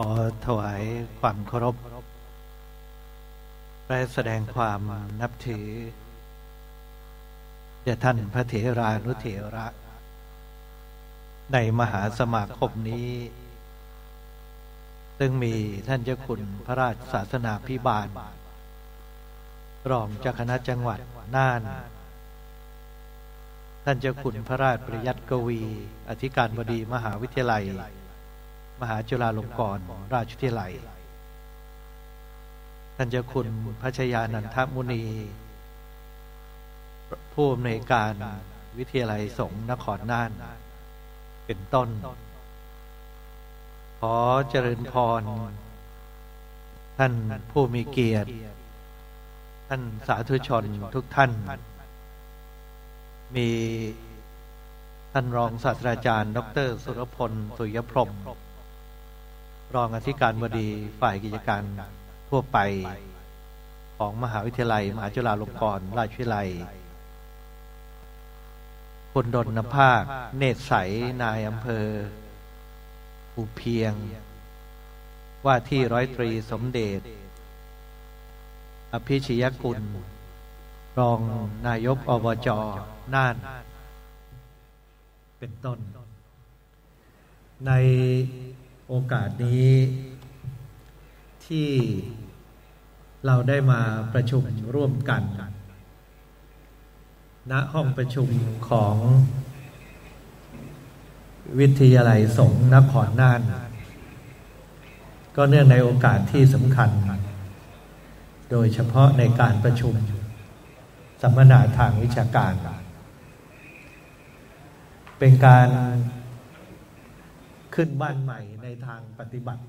ขอถวายความเคารพและแสดงความนับถือแด่ท่านพระเถรานุเถระ ในมหาสมาคมนี้ ซึ่งมีท่านเจ้าคุณพระราชศาสนาพิบาล รองเจ้าคณะจังหวัดน่าน ท่านเจ้าคุณพระราชปริยัติกวี อธิการบดีมหาวิทยาลัย มหาจุฬาลงกรณราชวิทยาลัยท่านเจ้าคุณพระชยานันทมุนี ผู้อำนวยการวิทยาลัยสงฆ์นครน่าน เป็นต้น ขอเจริญพร ท่านผู้มีเกียรติ ท่านสาธุชนทุกท่าน มีท่านรองศาสตราจารย์ ดร สุรพล สุยพรม รองอธิการบดีฝ่ายกิจการทั่วไปของมหาวิทยาลัย มหาจุฬาลงกรณราชวิทยาลัยคุณดนภาค เนตรใส นายอำเภอภูเพียง ว่าที่ร้อยตรีสมเด็จอภิชยกุล รองนายกอบจน่าน เป็นต้น ใน โอกาสนี้ที่เราได้มาประชุมร่วมกัน ณห้องประชุมของวิทยาลัยสงฆ์นครน่าน ก็เนื่องในโอกาสที่สำคัญ โดยเฉพาะในการประชุมสัมมนาทางวิชาการ เป็นการ ขึ้นบ้านใหม่ในทางปฏิบัติ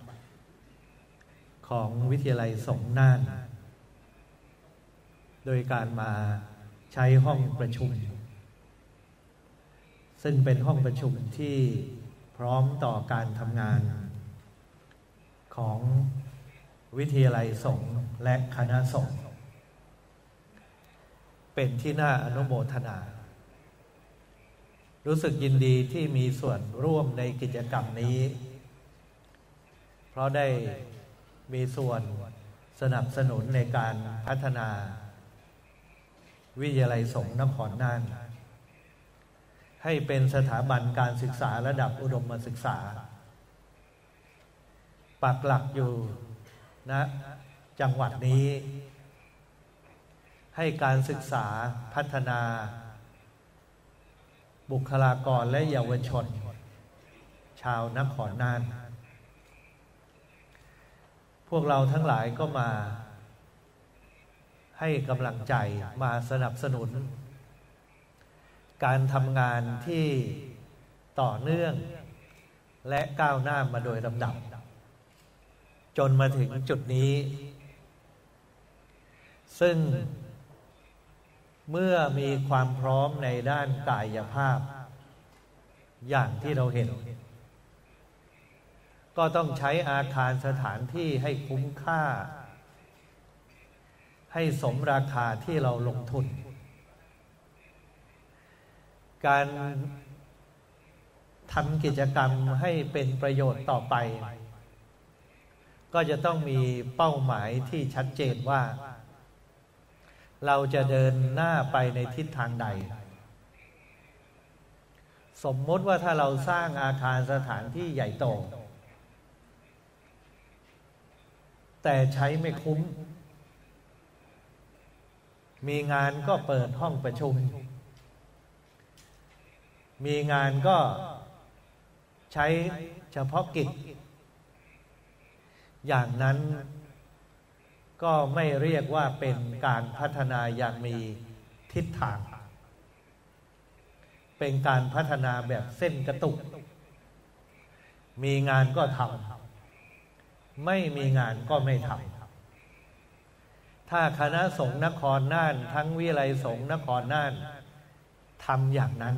ของวิทยาลัยสงน่าน โดยการมาใช้ห้องประชุม ซึ่งเป็นห้องประชุมที่พร้อมต่อการทำงาน ของวิทยาลัยสงฆ์และคณะสงฆ์เป็นที่น่าอนุโมทนา รู้สึกยินดีที่มีส่วนร่วมในกิจกรรมนี้ เพราะได้มีส่วนสนับสนุนในการพัฒนา วิทยาลัยสงฆ์นครน่านให้เป็นสถาบันการศึกษาระดับอุดมศึกษา ปักหลักอยู่นะจังหวัดนี้ ให้การศึกษาพัฒนา บุคลากรและเยาวชน ชาวนครน่าน พวกเราทั้งหลายก็มา ให้กำลังใจมาสนับสนุน การทำงานที่ต่อเนื่อง และก้าวหน้ามาโดยลำดับ จนมาถึงจุดนี้ ซึ่ง เมื่อมีความพร้อมในด้านกายภาพ อย่างที่เราเห็น ก็ต้องใช้อาคารสถานที่ให้คุ้มค่า ให้สมราคาที่เราลงทุน การทำกิจกรรมให้เป็นประโยชน์ต่อไป ก็จะต้องมีเป้าหมายที่ชัดเจนว่า เราจะเดินหน้าไปในทิศทางใด สมมติว่าถ้าเราสร้างอาคารสถานที่ใหญ่โต แต่ใช้ไม่คุ้ม มีงานก็เปิดห้องประชุม มีงานก็ใช้เฉพาะกิจ อย่างนั้น ก็ไม่เรียกว่าเป็นการพัฒนาอย่างมีทิศทาง เป็นการพัฒนาแบบเส้นกระตุก มีงานก็ทำไม่มีงานก็ไม่ทำถ้าคณะสงฆ์นครน่าน ทั้งวิไลสงฆ์นครน่านทำอย่างนั้น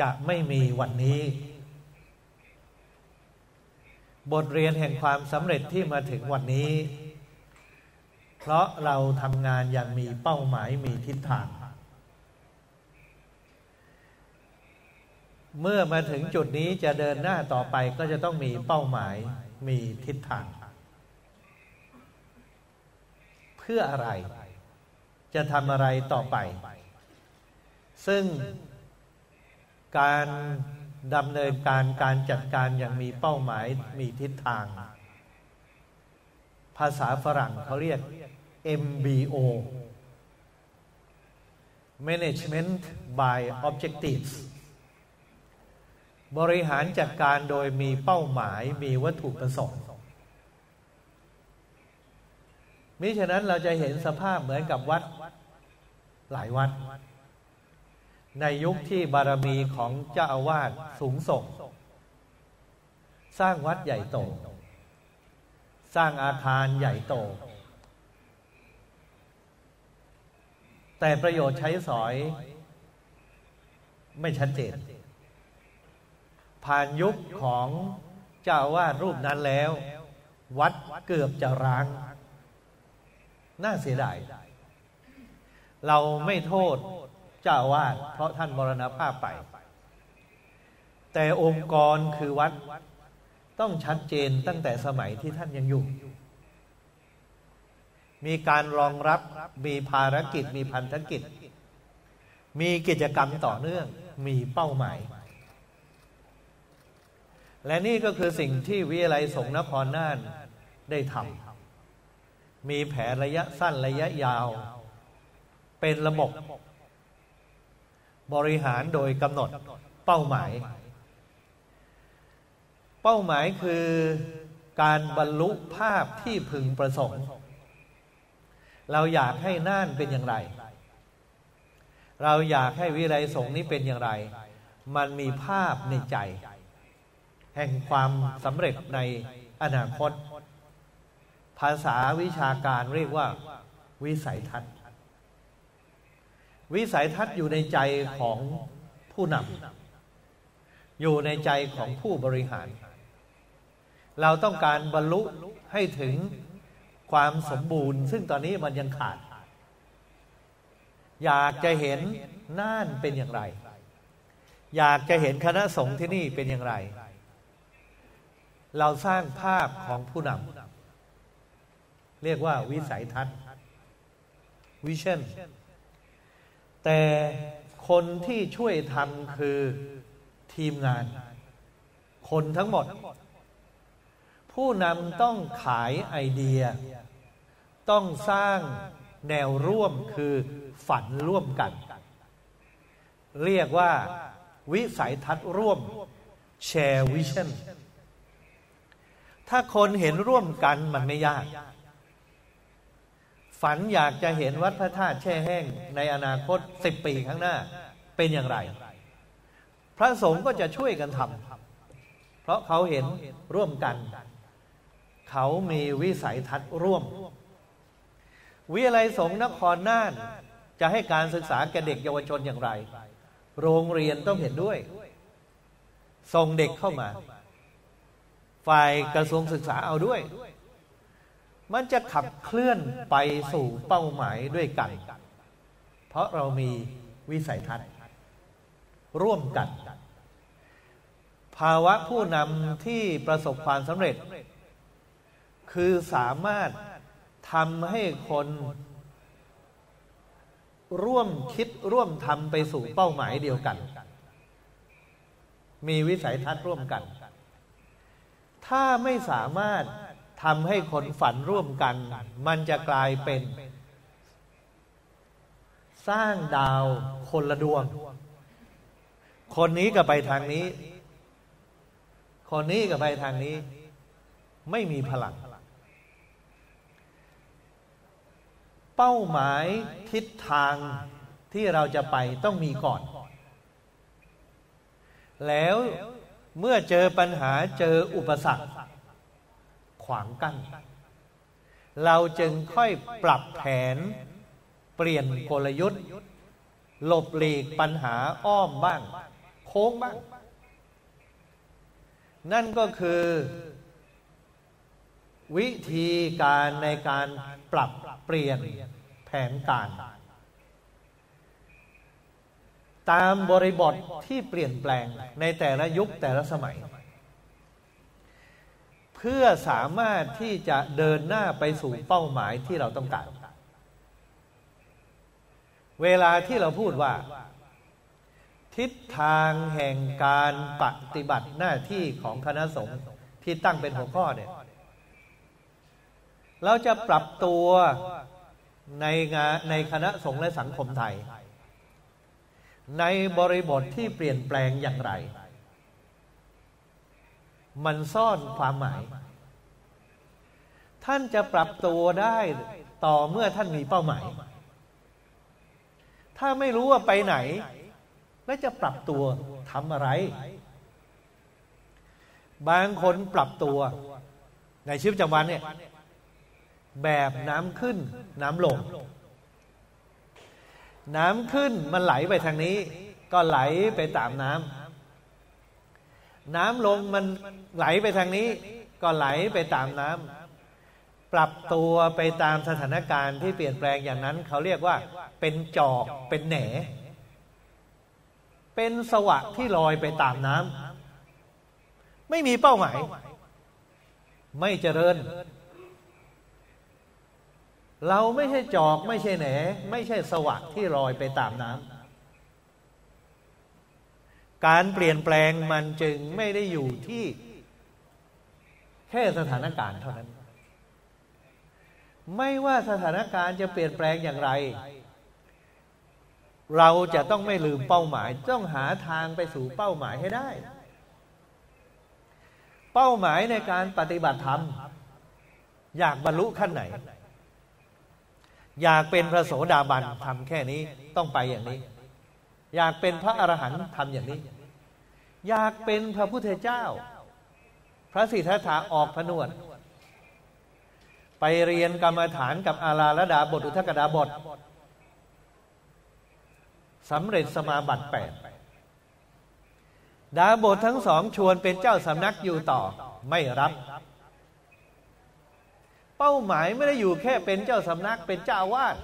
จะไม่มีวันนี้ บทเรียนแห่งความสำเร็จที่มาถึงวันนี้ เพราะเราทำงานอย่างมีเป้าหมายมีทิศทาง เมื่อมาถึงจุดนี้จะเดินหน้าต่อไปก็จะต้องมีเป้าหมายมีทิศทาง เพื่ออะไร จะทำอะไรต่อไป ซึ่งการ ดำเนินการการจัดการอย่างมีเป้าหมายมีทิศทาง ภาษาฝรั่งเขาเรียก MBO Management by Objectives บริหารจัดการโดยมีเป้าหมายมีวัตถุประสงค์ มิฉะนั้นเราจะเห็นสภาพเหมือนกับวัดหลายวัด ในยุคที่บารมีของเจ้าอาวาสสูงส่ง สร้างวัดใหญ่โต สร้างอาคารใหญ่โต แต่ประโยชน์ใช้สอย ไม่ชัดเจน ผ่านยุคของเจ้าวาดรูปนั้นแล้ว วัดเกือบจะร้าง น่าเสียดาย เราไม่โทษ เจ้าวาดเพราะท่านมรณภาพไป แต่องค์กรคือวัดต้องชัดเจนตั้งแต่สมัยที่ท่านยังอยู่ มีการรองรับมีภารกิจมีพันธกิจ มีกิจกรรมต่อเนื่องมีเป้าหมาย และนี่ก็คือสิ่งที่วิทยาลัยสงนครน่านได้ทำมีแผนระยะสั้นระยะยาว เป็นระบบ บริหารโดยกำหนดเป้าหมาย เป้าหมายคือการบรรลุภาพที่พึงประสงค์ เราอยากให้น่านเป็นอย่างไร เราอยากให้วิไลสงฆ์นี้เป็นอย่างไร มันมีภาพในใจ แห่งความสำเร็จในอนาคต ภาษาวิชาการเรียกว่าวิสัยทัศน์ วิสัยทัศน์อยู่ในใจของผู้นำอยู่ในใจของผู้บริหาร เราต้องการบรรลุให้ถึงความสมบูรณ์ ซึ่งตอนนี้มันยังขาด อยากจะเห็นน่านเป็นอย่างไร อยากจะเห็นคณะสงฆ์ที่นี่เป็นอย่างไร เราสร้างภาพของผู้นำเรียกว่าวิสัยทัศน์วิชั่น แต่คนที่ช่วยทำคือทีมงาน คนทั้งหมด ผู้นำต้องขายไอเดีย ต้องสร้างแนวร่วมคือฝันร่วมกัน เรียกว่าวิสัยทัศน์ร่วมแชร์วิชั่นถ้าคนเห็นร่วมกันมันไม่ยาก ฝันอยากจะเห็นวัดพระธาตุแช่แห้งในอนาคตสิบปีข้างหน้าเป็นอย่างไร พระสงฆ์ก็จะช่วยกันทำเพราะเขาเห็นร่วมกัน เขามีวิสัยทัศน์ร่วม วิทยาลัยสงฆ์นครน่านจะให้การศึกษาแก่เด็กเยาวชนอย่างไร โรงเรียนต้องเห็นด้วย ส่งเด็กเข้ามา ฝ่ายกระทรวงศึกษาเอาด้วย มันจะขับเคลื่อนไปสู่เป้าหมายด้วยกัน เพราะเรามีวิสัยทัศน์ ร่วมกัน ภาวะผู้นำที่ประสบความสำเร็จ คือสามารถทำให้คนร่วมคิดร่วมทำไปสู่เป้าหมายเดียวกัน มีวิสัยทัศน์ร่วมกัน ถ้าไม่สามารถ ทำให้คนฝันร่วมกัน มันจะกลายเป็น สร้างดาวคนละดวง คนนี้ก็ไปทางนี้ คนนี้ก็ไปทางนี้ ไม่มีพลัง เป้าหมายทิศทางที่เราจะไปต้องมีก่อน แล้วเมื่อเจอปัญหาเจออุปสรรค ขวางกัน้นเราจึงค่อยปรับแผน เปลี่ยนกลยุทธ์ หลบหลีกปัญหาอ้อมบ้าง โค้งบ้าง นั่นก็คือ วิธีการในการปรับเปลี่ยนแผนการ ตามบริบทที่เปลี่ยนแปลงในแต่ละยุคแต่ละสมัย พื่อสามารถที่จะเดินหน้าไปสู่เป้าหมายที่เราต้องการ เวลาที่เราพูดว่า ทิศทางแห่งการปฏิบัติหน้าที่ของคณะสงฆ์ที่ตั้งเป็นหัวข้อเนี่ย เราจะปรับตัวในงานในคณะสงฆ์และสังคมไทย ในบริบทที่เปลี่ยนแปลงอย่างไร มันซ่อนความหมาย ท่านจะปรับตัวได้ต่อเมื่อท่านมีเป้าหมาย ถ้าไม่รู้ว่าไปไหน และจะปรับตัวทำอะไร บางคนปรับตัว ในชีวิตประจำวันเนี่ย แบบน้ำขึ้น น้ำลง น้ำขึ้นมันไหลไปทางนี้ ก็ไหลไปตามน้ำ น้ำลงมันไหลไปทางนี้ ก็ไหลไปตามน้ำปรับตัวไปตามสถานการณ์ที่เปลี่ยนแปลงอย่างนั้น เขาเรียกว่าเป็นจอกเป็นแหน เป็นสวะที่ลอยไปตามน้ำไม่มีเป้าหมาย ไม่เจริญ เราไม่ใช่จอกไม่ใช่แหน ไม่ใช่สวะที่ลอยไปตามน้ำ การเปลี่ยนแปลงมันจึงไม่ได้อยู่ที่แค่สถานการณ์เท่านั้น ไม่ว่าสถานการณ์จะเปลี่ยนแปลงอย่างไร เราจะต้องไม่ลืมเป้าหมาย ต้องหาทางไปสู่เป้าหมายให้ได้ เป้าหมายในการปฏิบัติธรรม อยากบรรลุขั้นไหน อยากเป็นพระโสดาบันทำแค่นี้ต้องไปอย่างนี้อยากเป็นพระอรหันต์ทำอย่างนี้ อยากเป็นพระพุทธเจ้า พระสิทธัตถะออกพนวด ไปเรียนกรรมฐานกับอาลาลดาบทอุทกดาบทสำเร็จสมาบัติแปดดาบททั้งสองชวนเป็นเจ้าสำนักอยู่ต่อไม่รับ เป้าหมายไม่ได้อยู่แค่เป็นเจ้าสำนักเป็นเจ้าวาด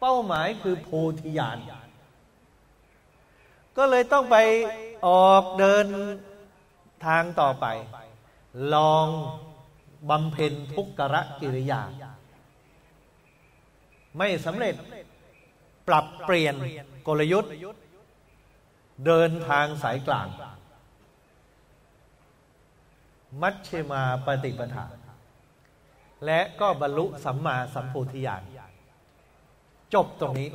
เป้าหมายคือโพธิญาณ ก็เลยต้องไปออกเดินทางต่อไป ลองบำเพ็ญทุกขะกิริยา ไม่สำเร็จปรับเปลี่ยนกลยุทธ์ เดินทางสายกลาง มัชฌิมาปฏิปทาและก็บรรลุสัมมาสัมโพธิญาณจบตรงนี้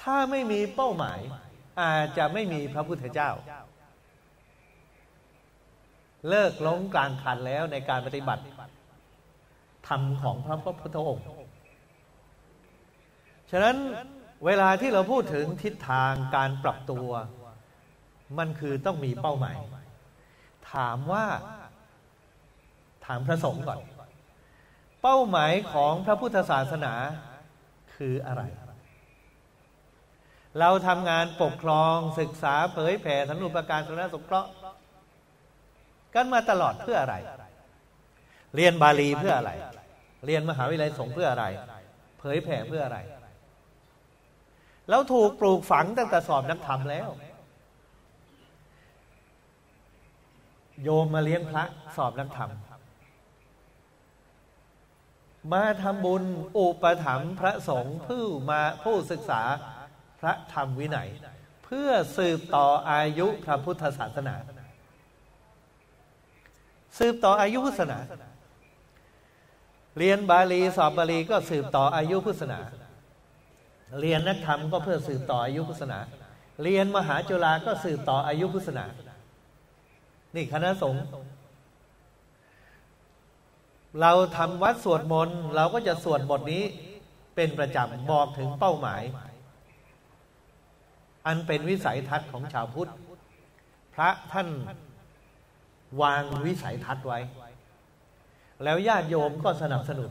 ถ้าไม่มีเป้าหมาย อาจจะไม่มีพระพุทธเจ้า เลิกล้งกลางคันแล้วในการปฏิบัติธรรมของพระพุทธองค์ ฉะนั้นเวลาที่เราพูดถึงทิศทางการปรับตัว มันคือต้องมีเป้าหมาย ถามว่า ถามพระสงฆ์ก่อน เป้าหมายของพระพุทธศาสนาคืออะไร เราทำงานปกครองศึกษาเผยแผ่สนุปการสนสงเคราะห์กันมาตลอดเพื่ออะไร เรียนบาลีเพื่ออะไร เรียนมหาวิทยาลัยสงฆ์เพื่ออะไร เผยแผ่เพื่ออะไร แล้วถูกปลูกฝังตั้งแต่สอบนักธรรมแล้ว โยมมาเลี้ยงพระสอบนักธรรม มาทำบุญอุปถัมภ์พระสงฆ์ผู้มาผู้ศึกษา พระธรรมวินัย เพื่อสืบต่ออายุพระพุทธศาสนา สืบต่ออายุพุทธศาสนา เรียนบาลีสอบบาลีก็สืบต่ออายุพุทธศาสนา เรียนนักธรรมก็เพื่อสืบต่ออายุพุทธศาสนา เรียนมหาจุฬาก็สืบต่ออายุพุทธศาสนา นี่คณะสงฆ์เราทำวัดสวดมนต์เราก็จะสวดบทนี้เป็นประจำบอกถึงเป้าหมาย อันเป็นวิสัยทัศน์ของชาวพุทธ พระท่านวางวิสัยทัศน์ไว้ แล้วญาติโยมก็สนับสนุน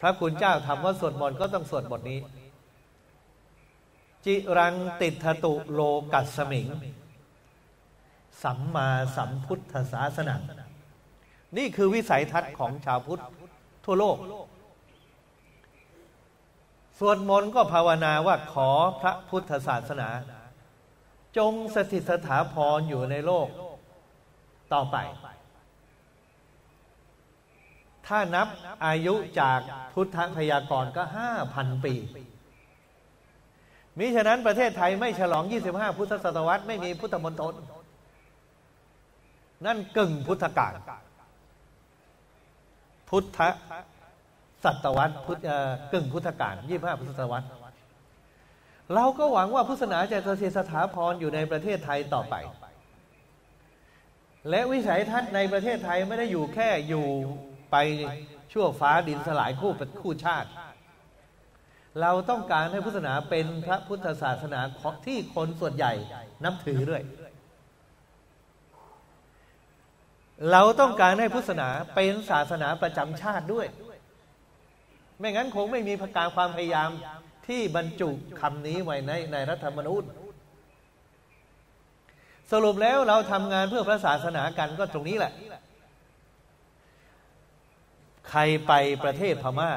พระคุณเจ้าทำว่าสวดมนต์ก็ต้องสวดบทนี้ จิรังติทตุโลกัสมิง สัมมาสัมพุทธศาสนานี่คือวิสัยทัศน์ของชาวพุทธทั่วโลก สวดมนต์ก็ภาวนาว่าขอพระพุทธศาสนา จงสถิตสถาพรอยู่ในโลก ต่อไป ถ้านับอายุจากพุทธพยากรก็ห้าพันปีมิฉะนั้นประเทศไทยไม่ฉลอง 25 พุทธศตวรรษไม่มีพุทธมณฑลนั่นกึ่งพุทธกาลพุทธ ศตวรรษพุทธกึ่งพุทธกาลยี่ห้าพุทธศตวรรษเราก็หวังว่าพุทธศาสนาจะเสถียรสถาพรอยู่ในประเทศไทยต่อไป และวิสัยทัศน์ในประเทศไทยไม่ได้อยู่แค่อยู่ไปชั่วฟ้าดินสลายคู่เป็นคู่ชาติ เราต้องการให้พุทธศาสนาเป็นพระพุทธศาสนาที่คนส่วนใหญ่นับถือด้วย เราต้องการให้พุทธศาสนาเป็นศาสนาประจำชาติด้วย ไม่งั้นคงไม่มีพการความพยายามที่บรรจุคำนี้ไว้ในในรัฐธรรมนูญสรุปแล้วเราทำงานเพื่อพระศาสนากันก็ตรงนี้แหละ ใครไปประเทศพมา่า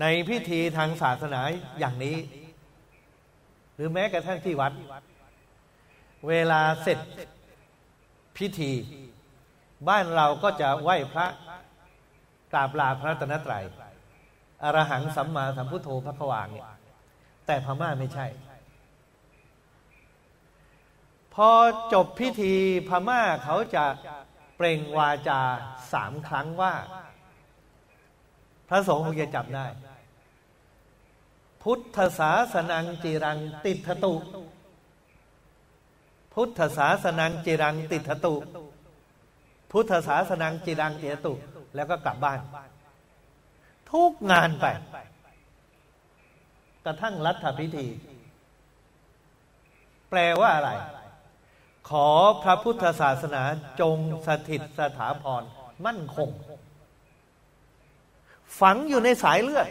ในพิธีทางศาสนาอย่างนี้ หรือแม้กระทั่งที่วัด เวลาเสร็จพิธี บ้านเราก็จะไหว้พระ กราบลาพระตนตรัยอรหังสัมมาสัมพุทโธพระควางเนี่ยแต่พม่าไม่ใช่ พอจบพิธีพม่าเขาจะเปล่งวาจาสามครั้งว่า พระสงฆ์คงจะจับได้ พุทธศาสนังจิรังติทตุ พุทธศาสนังจิรังติทตุ พุทธศาสนังจิรังติทตุ แล้วก็กลับบ้าน ทุกงานไป กระทั่งรัฐพิธี แปลว่าอะไร ขอพระพุทธศาสนาจงสถิตสถาพรมั่นคง ฝังอยู่ในสายเลือด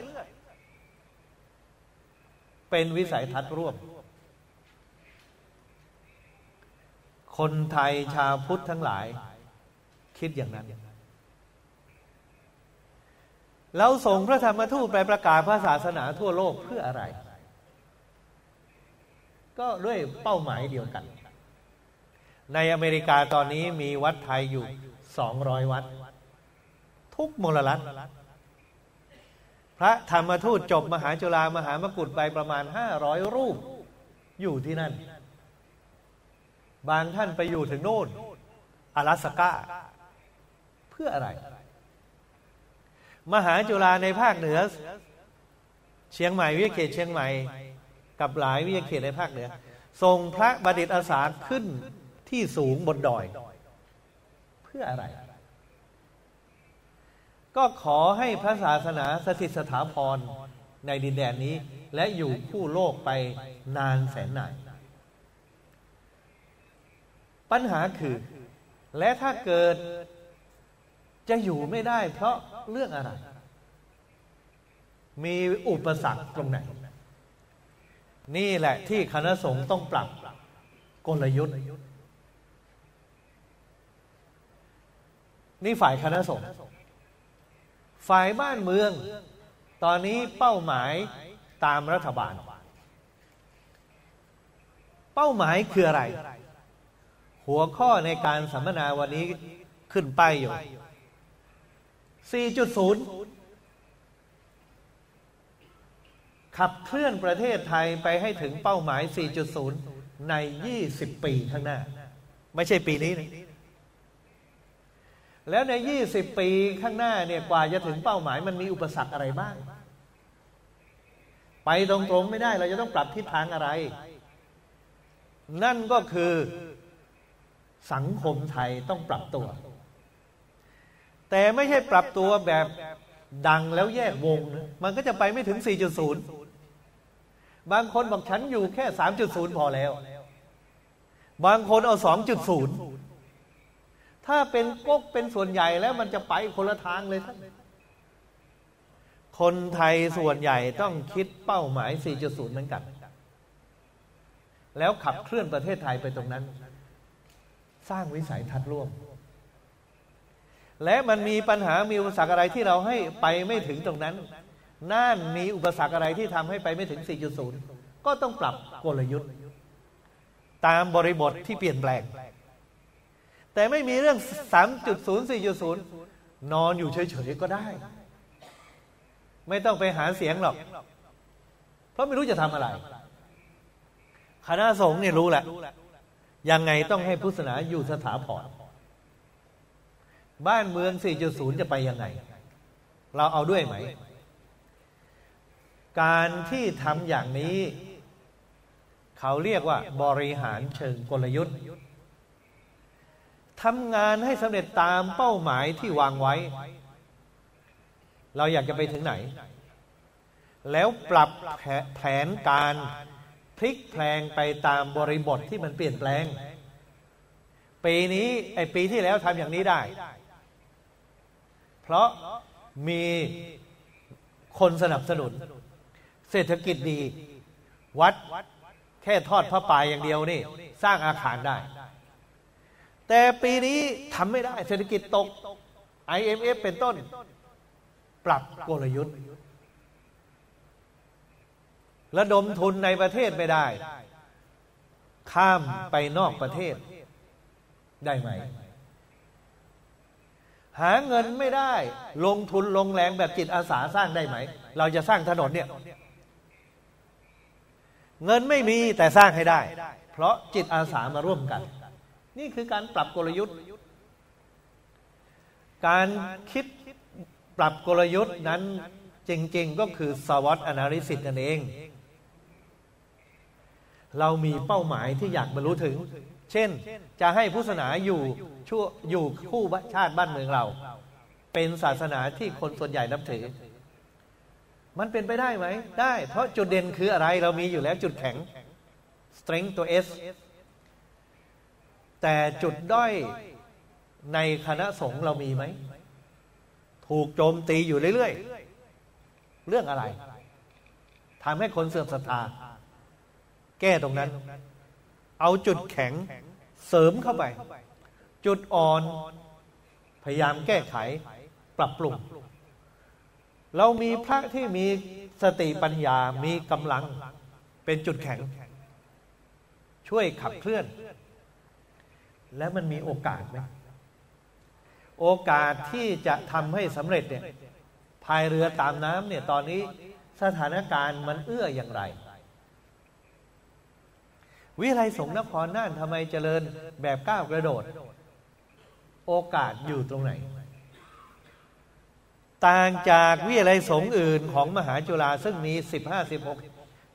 เป็นวิสัยทัศน์ร่วม คนไทยชาวพุทธทั้งหลาย คิดอย่างนั้น เราส่งพระธรรมทูตไปประกาศพระศาสนาทั่วโลกเพื่ออะไร ก็ด้วยเป้าหมายเดียวกัน ในอเมริกาตอนนี้มีวัดไทยอยู่สองร้อยวัด ทุกมลรัฐพระธรรมทูตจบมหาจุฬามหามกุฏไปประมาณห้าร้อยรูป อยู่ที่นั่น บางท่านไปอยู่ถึงโน่น阿拉สกาเพื่ออะไร มหาจุฬาในภาคเหนือ เชียงใหม่วิทยาเขตเชียงใหม่ กับหลายวิทยาเขตในภาคเหนือส่งพระบดิตอาสาขึ้นที่สูงบนดอย เพื่ออะไร ก็ขอให้พระศาสนาสถิตสถาพรในดินแดนนี้ และอยู่คู่โลกไปนานแสนนานปัญหาคือ และถ้าเกิดจะอยู่ไม่ได้เพราะ เรื่องอะไร มีอุปสรรคตรงไหน นี่แหละที่คณะสงฆ์ต้องปรับกลยุทธ์ นี่ฝ่ายคณะสงฆ์ฝ่ายบ้านเมือง ตอนนี้เป้าหมายตามรัฐบาล เป้าหมายคืออะไร หัวข้อในการสัมมนาวันนี้ขึ้นไปอยู่ 4.0 ขับเคลื่อนประเทศไทยไปให้ถึงเป้าหมาย 4.0 ใน 20 ปีข้างหน้า ไม่ใช่ปีนี้นะแล้วใน 20 ปีข้างหน้าเนี่ยกว่าจะถึงเป้าหมายมันมีอุปสรรคอะไรบ้าง ไปตรงๆไม่ได้เราจะต้องปรับทิศทางอะไร นั่นก็คือสังคมไทยต้องปรับตัว แต่ไม่ใช่ปรับตัวแบบดังแล้วแยกวงนะมันก็จะไปไม่ถึง 4.0 บางคนบอกฉันอยู่แค่ 3.0 พอแล้ว บางคนเอา 2.0 ถ้าเป็นก๊กเป็นส่วนใหญ่แล้วมันจะไปคนละทางเลยท่านคนไทยส่วนใหญ่ต้องคิดเป้าหมาย 4.0 เหมือนกัน แล้วขับเคลื่อนประเทศไทยไปตรงนั้น สร้างวิสัยทัศน์ร่วม และมันมีปัญหามีอุปสรรคอะไรที่เราให้ไปไม่ถึงตรงนั้น น่านมีอุปสรรคอะไรที่ทำให้ไปไม่ถึง 4.0 ก็ต้องปรับกลยุทธ์ ตามบริบทที่เปลี่ยนแปลง แต่ไม่มีเรื่อง 3.0 4.0 นอนอยู่เฉยๆก็ได้ ไม่ต้องไปหาเสียงหรอก เพราะไม่รู้จะทำอะไร คณะสงฆ์เนี่ยรู้แหละ ยังไงต้องให้พุทธศาสนาอยู่สถาพร บ้านเมือง 4.0 จะไปยังไง เราเอาด้วยไหม การที่ทำอย่างนี้ เขาเรียกว่าบริหารเชิงกลยุทธ์ทำงานให้สำเร็จตามเป้าหมายที่วางไว้ เราอยากจะไปถึงไหน แล้วปรับแผนการพลิกแปลงไปตามบริบทที่มันเปลี่ยนแปลง ปีนี้ไอปีที่แล้วทำอย่างนี้ได้ เพราะมีคนสนับสนุน เศรษฐกิจดี วัดแค่ทอดพระป่าอย่างเดียวนี่ สร้างอาคารได้ แต่ปีนี้ทำไม่ได้ เศรษฐกิจตก IMF เป็นต้น ปรับกลยุทธ์ระดมทุนในประเทศไม่ได้ ข้ามไปนอกประเทศได้ไหม หาเงินไม่ได้ ลงทุนลงแรงแบบจิตอาสาสร้างได้ไหม เราจะสร้างถนนเนี่ย เงินไม่มีแต่สร้างให้ได้ เพราะจิตอาสามาร่วมกัน นี่คือการปรับกลยุทธ์ การคิดปรับกลยุทธ์นั้นจริง ๆ ก็คือสวอตอนาลิซิสนั่นเอง เรามีเป้าหมายที่อยากบรรลุถึง เช่นจะให้พุทธศาสนาอยู่ชั่วอยู่คู่ชาติบ้านเมืองเรา เป็นศาสนาที่คนส่วนใหญ่นับถือ มันเป็นไปได้ไหม ได้ เพราะจุดเด่นคืออะไรเรามีอยู่แล้วจุดแข็ง strength ตัว S แต่จุดด้อยในคณะสงฆ์เรามีไหม ถูกโจมตีอยู่เรื่อยๆ เรื่องอะไรทำให้คนเสื่อมศรัทธา แก้ตรงนั้น เอาจุดแข็งเสริมเข้าไป จุดอ่อน พยายามแก้ไขปรับปรุง เรามีพระที่มีสติปัญญามีกำลังเป็นจุดแข็ง ช่วยขับเคลื่อน และมันมีโอกาสไหมโอกาสที่จะทำให้สำเร็จเนี่ยพายเรือตามน้ำเนี่ยตอนนี้สถานการณ์มันเอื้ออย่างไร วิไลสงนครน่านทำไมเจริญแบบก้าวกระโดด โอกาสอยู่ตรงไหน ต่างจากวิทยาลัยสงอื่นของมหาจุฬาซึ่งมีสิบห้าสิบหก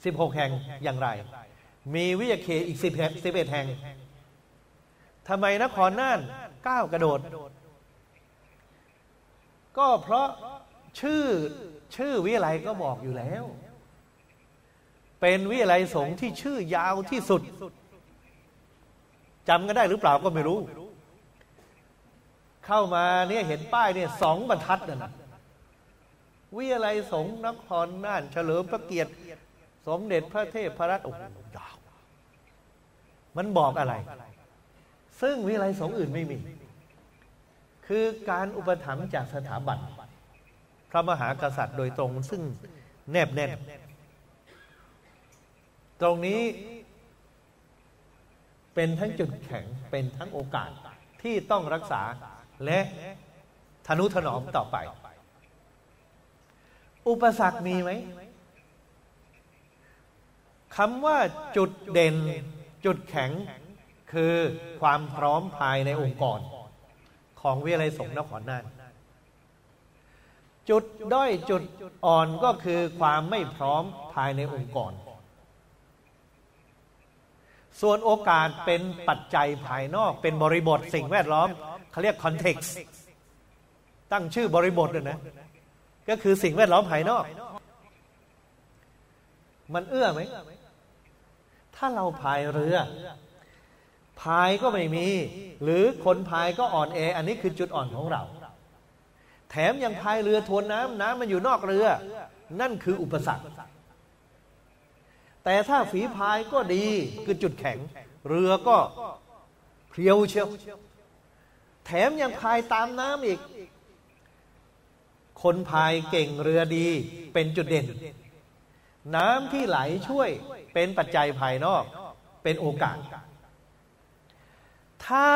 สิบหกแห่งอย่างไร มีวิทยาเขตอีกสิบสิบเอ็ดแห่งทำไมนครน่านก้าวกระโดด ก็เพราะชื่อชื่อวิทยาลัยก็บอกอยู่แล้ว เป็นวิทยาลัยสงฆ์ที่ชื่อยาวที่สุดจำกันได้หรือเปล่าก็ไม่รู้ เข้ามาเนี่ยเห็นป้ายเนี่ยสองบรรทัดนะวิอะไรสงนครน่าน เฉลิมพระเกียรติ สมเด็จพระเทพพระรัตน์โอ้โหยาวมันบอกอะไร ซึ่งวิไลสงอื่นไม่มี คือการอุปถัมภ์จากสถาบัน พระมหากษัตริย์โดยตรงซึ่งแนบแน่น ตรงนี้เป็นทั้งจุดแข็งเป็นทั้งโอกาสที่ต้องรักษาและทนุถนอมต่อไป อุปสรรคมีไหมคำว่าจุดเด่นจุดแข็งคือความพร้อมภายในองค์กร ของวิทยาลัยสงฆ์นครน่านจุดด้อยจุดอ่อนก็คือความไม่พร้อมภายในองค์กร ส่วนโอกาสเป็นปัจจัยภายนอก เป็นบริบทสิ่งแวดล้อมเขาเรียกคอนเท็กซ์ตั้งชื่อบริบทเลยนะ ก็คือสิ่งแวดล้อมภายนอก มันเอื้อไหม ถ้าเราพายเรือพายก็ไม่มี หรือคนพายก็อ่อนแอ อันนี้คือจุดอ่อนของเรา แถมยังพายเรือทวนน้ำน้ำมันอยู่นอกเรือ นั่นคืออุปสรรค แต่ถ้าฝีพายก็ดีคือจุดแข็ง เรือก็เพียวเชียว แถมยังพายตามน้ำอีกคคนพายเก่งเรือดีเป็นจุดเด่น น้ำที่ไหลช่วยเป็นปัจจัยภายนอก เป็นโอกาส ถ้า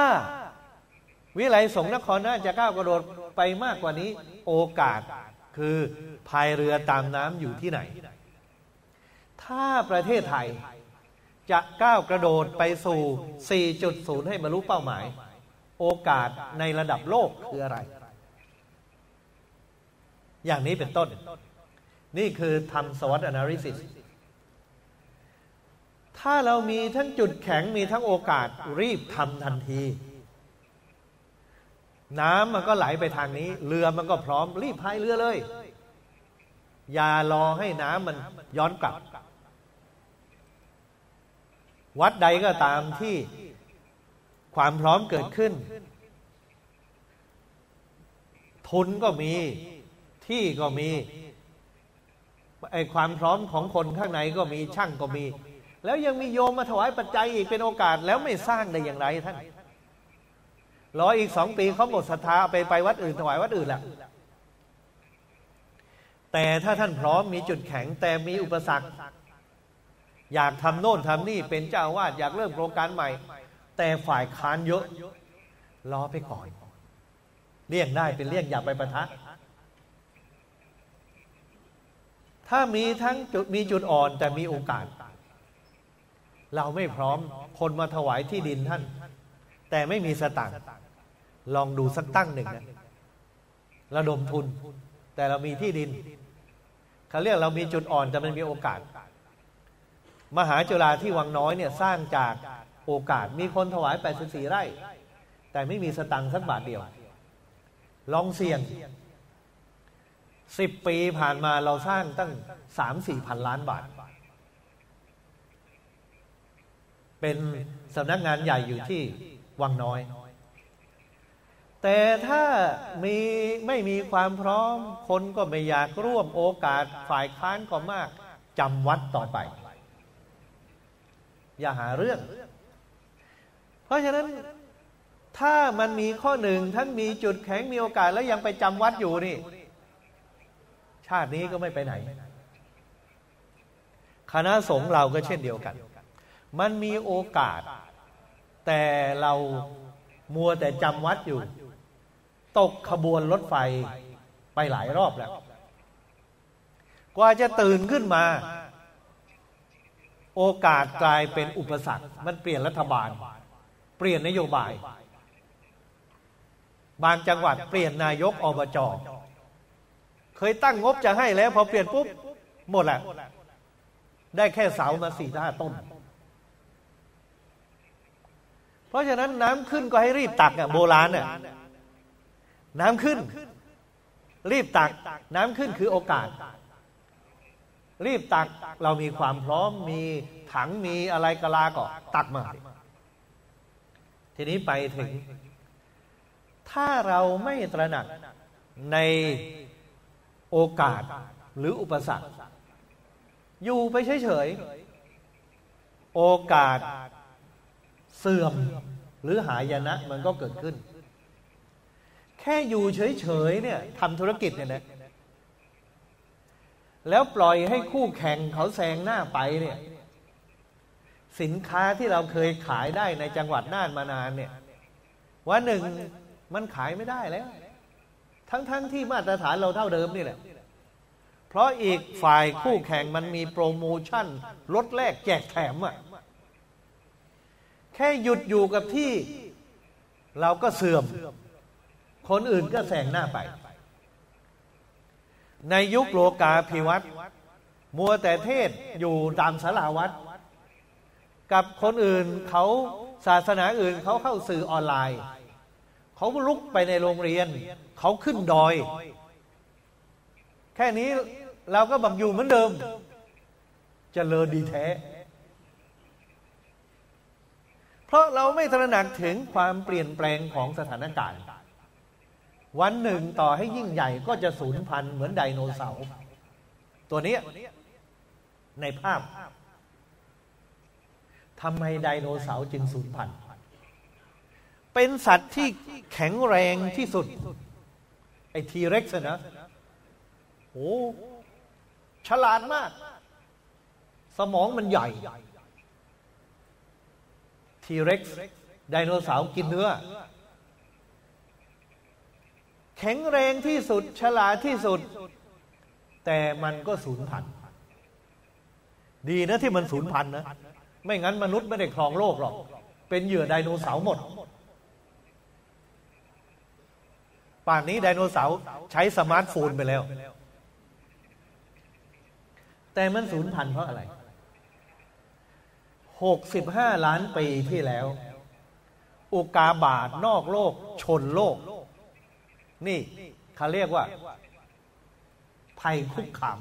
วิไลสงนครน่าจะก้าวกระโดดไปมากกว่านี้ โอกาสคือพายเรือตามน้ำอยู่ที่ไหน ถ้าประเทศไทยจะก้าวกระโดดไปสู่ 4.0 ให้บรรลุเป้าหมาย โอกาสในระดับโลกคืออะไร อย่างนี้เป็นต้น นี่คือทำสวัสด analysis ถ้าเรามีทั้งจุดแข็งมีทั้งโอกาสรีบทำทันที น้ำมันก็ไหลไปทางนี้ เรือมันก็พร้อมรีบพายเรือเลย อย่ารอให้น้ำมันย้อนกลับ วัดใดก็ตามที่ความพร้อมเกิดขึ้น ทุนก็มีที่ก็มีไอความพร้อมของคนข้างในก็มีช่างก็มี แล้วยังมีโยมมาถวายปัจจัยอีกเป็นโอกาสแล้วไม่สร้างได้อย่างไรท่านรออีกสองปีเขาหมดศรัทธาไปไปวัดอื่นถวายวัดอื่นแหละแต่ถ้าท่านพร้อมมีจุดแข็งแต่มีอุปสรรค อยากทำโน่นทำนี่เป็นเจ้าวาดอยากเริ่มโครงการใหม่ แต่ฝ่ายค้านเยอะรอไปก่อน เลี่ยงได้เป็นเลี่ยงอย่าไปประทะ ถ้ามีทั้งจุดมีจุดอ่อนแต่มีโอกาส เราไม่พร้อมคนมาถวายที่ดินท่าน แต่ไม่มีสตังค์ลองดูสักตั้งหนึ่งนะระดมทุน แต่เรามีที่ดินเขาเรียกเรามีจุดอ่อนแต่มันมีโอกาส มหาจุฬาที่วังน้อยเนี่ยสร้างจากโอกาสมีคนถวาย 84 ไร่ แต่ไม่มีสตังค์สักบาทเดียว ลองเสี่ยงสิบปีผ่านมาเราสร้างตั้งสามสี่พันล้านบาท เป็นสำนักงานใหญ่อยู่ที่วังน้อย แต่ถ้ามีไม่มีความพร้อม คนก็ไม่อยากร่วมโอกาสฝ่ายค้านก็มากจำวัดต่อไป อย่าหาเรื่อง เพราะฉะนั้นถ้ามันมีข้อหนึ่งท่านมีจุดแข็งมีโอกาสแล้วยังไปจำวัดอยู่นี่ ชาตินี้ก็ไม่ไปไหน คณะสงฆ์เราก็เช่นเดียวกัน มันมีโอกาส แต่เรามัวแต่จำวัดอยู่ ตกขบวนรถไฟไปหลายรอบแล้ว กว่าจะตื่นขึ้นมา โอกาสกลายเป็นอุปสรรค มันเปลี่ยนรัฐบาล เปลี่ยนนโยบาย บางจังหวัดเปลี่ยนนายกอบจเคยตั้งงบจะให้แล้วพอเปลี่ยนปุ๊บหมดแหละได้แค่เสามาสี่ห้าต้น เพราะฉะนั้นน้ำขึ้นก็ให้รีบตักอะโบราณอะน้ำขึ้น รีบตัก น้ำขึ้นคือโอกาส รีบตักเรามีความพร้อมมีถังมีอะไรกะลาก็ตักมา ทีนี้ไปถึง ถ้าเราไม่ตระหนักในโอกาสหรืออุปสรรค อยู่ไปเฉยๆ โอกาสเสื่อมหรือหายนะมันก็เกิดขึ้น แค่อยู่เฉยๆเนี่ยทำธุรกิจเนี่ยนะ แล้วปล่อยให้คู่แข่งเขาแซงหน้าไปเนี่ย สินค้าที่เราเคยขายได้ในจังหวัดน่านมานานเนี่ยวันหนึ่งมันขายไม่ได้แล้ว ทั้งๆทที่มาตรฐานเราเท่าเดิมนี่แหละ เพราะอีกฝ่ายคู่แข่งมันมีโปรโมชั่นลดแลกแจกแถมอะ่ะแค่หยุดอยู่กับที่เราก็เสื่อม คนอื่นก็แสงหน้าไป ในยุคโลกาภิวัตน์มัวแต่เทศอยู่ตามสาราวัด กับคนอื่นเขาศาสนาอื่นเขาเข้าสื่อออนไลน์ เขาลุกไปในโรงเรียน เขาขึ้นดอย แค่นี้เราก็บังอยู่เหมือนเดิมจเจริญดีแท้ เพราะเราไม่ตระหนักถึงความเปลี่ยนแปลงของสถานการณ์ วันหนึ่งต่อให้ยิ่งใหญ่ก็จะสูญพันธุ์เหมือนไดโนเสาร์ตัวนี้ในภาพทำไมไดโนเสาร์จึงสูญพันธุ์เป็นสัตว์ที่แข็งแรงที่สุด ไอ T-Rex นะโอ้ฉลาดมาก สมองมันใหญ่ T-Rex ไดโนเสาร์กินเนื้อ แข็งแรงที่สุด ฉลาดที่สุด แต่มันก็สูญพันธุ์ดีนะที่มันสูญพันธุ์นะ ไม่งั้นมนุษย์ไม่ได้ครองโลกหรอก เป็นเหยื่อไดโนเสาร์หมด ป่านนี้ไดโนเสาร์ใช้สมาร์ทโฟนไปแล้ว แต่มันสูญพันธุ์เพราะอะไรหกสิบห้าล้านปีที่แล้ว อุกาบาตนอกโลก ชนโลก นี่เขาเรียกว่า ภัยคุกคาม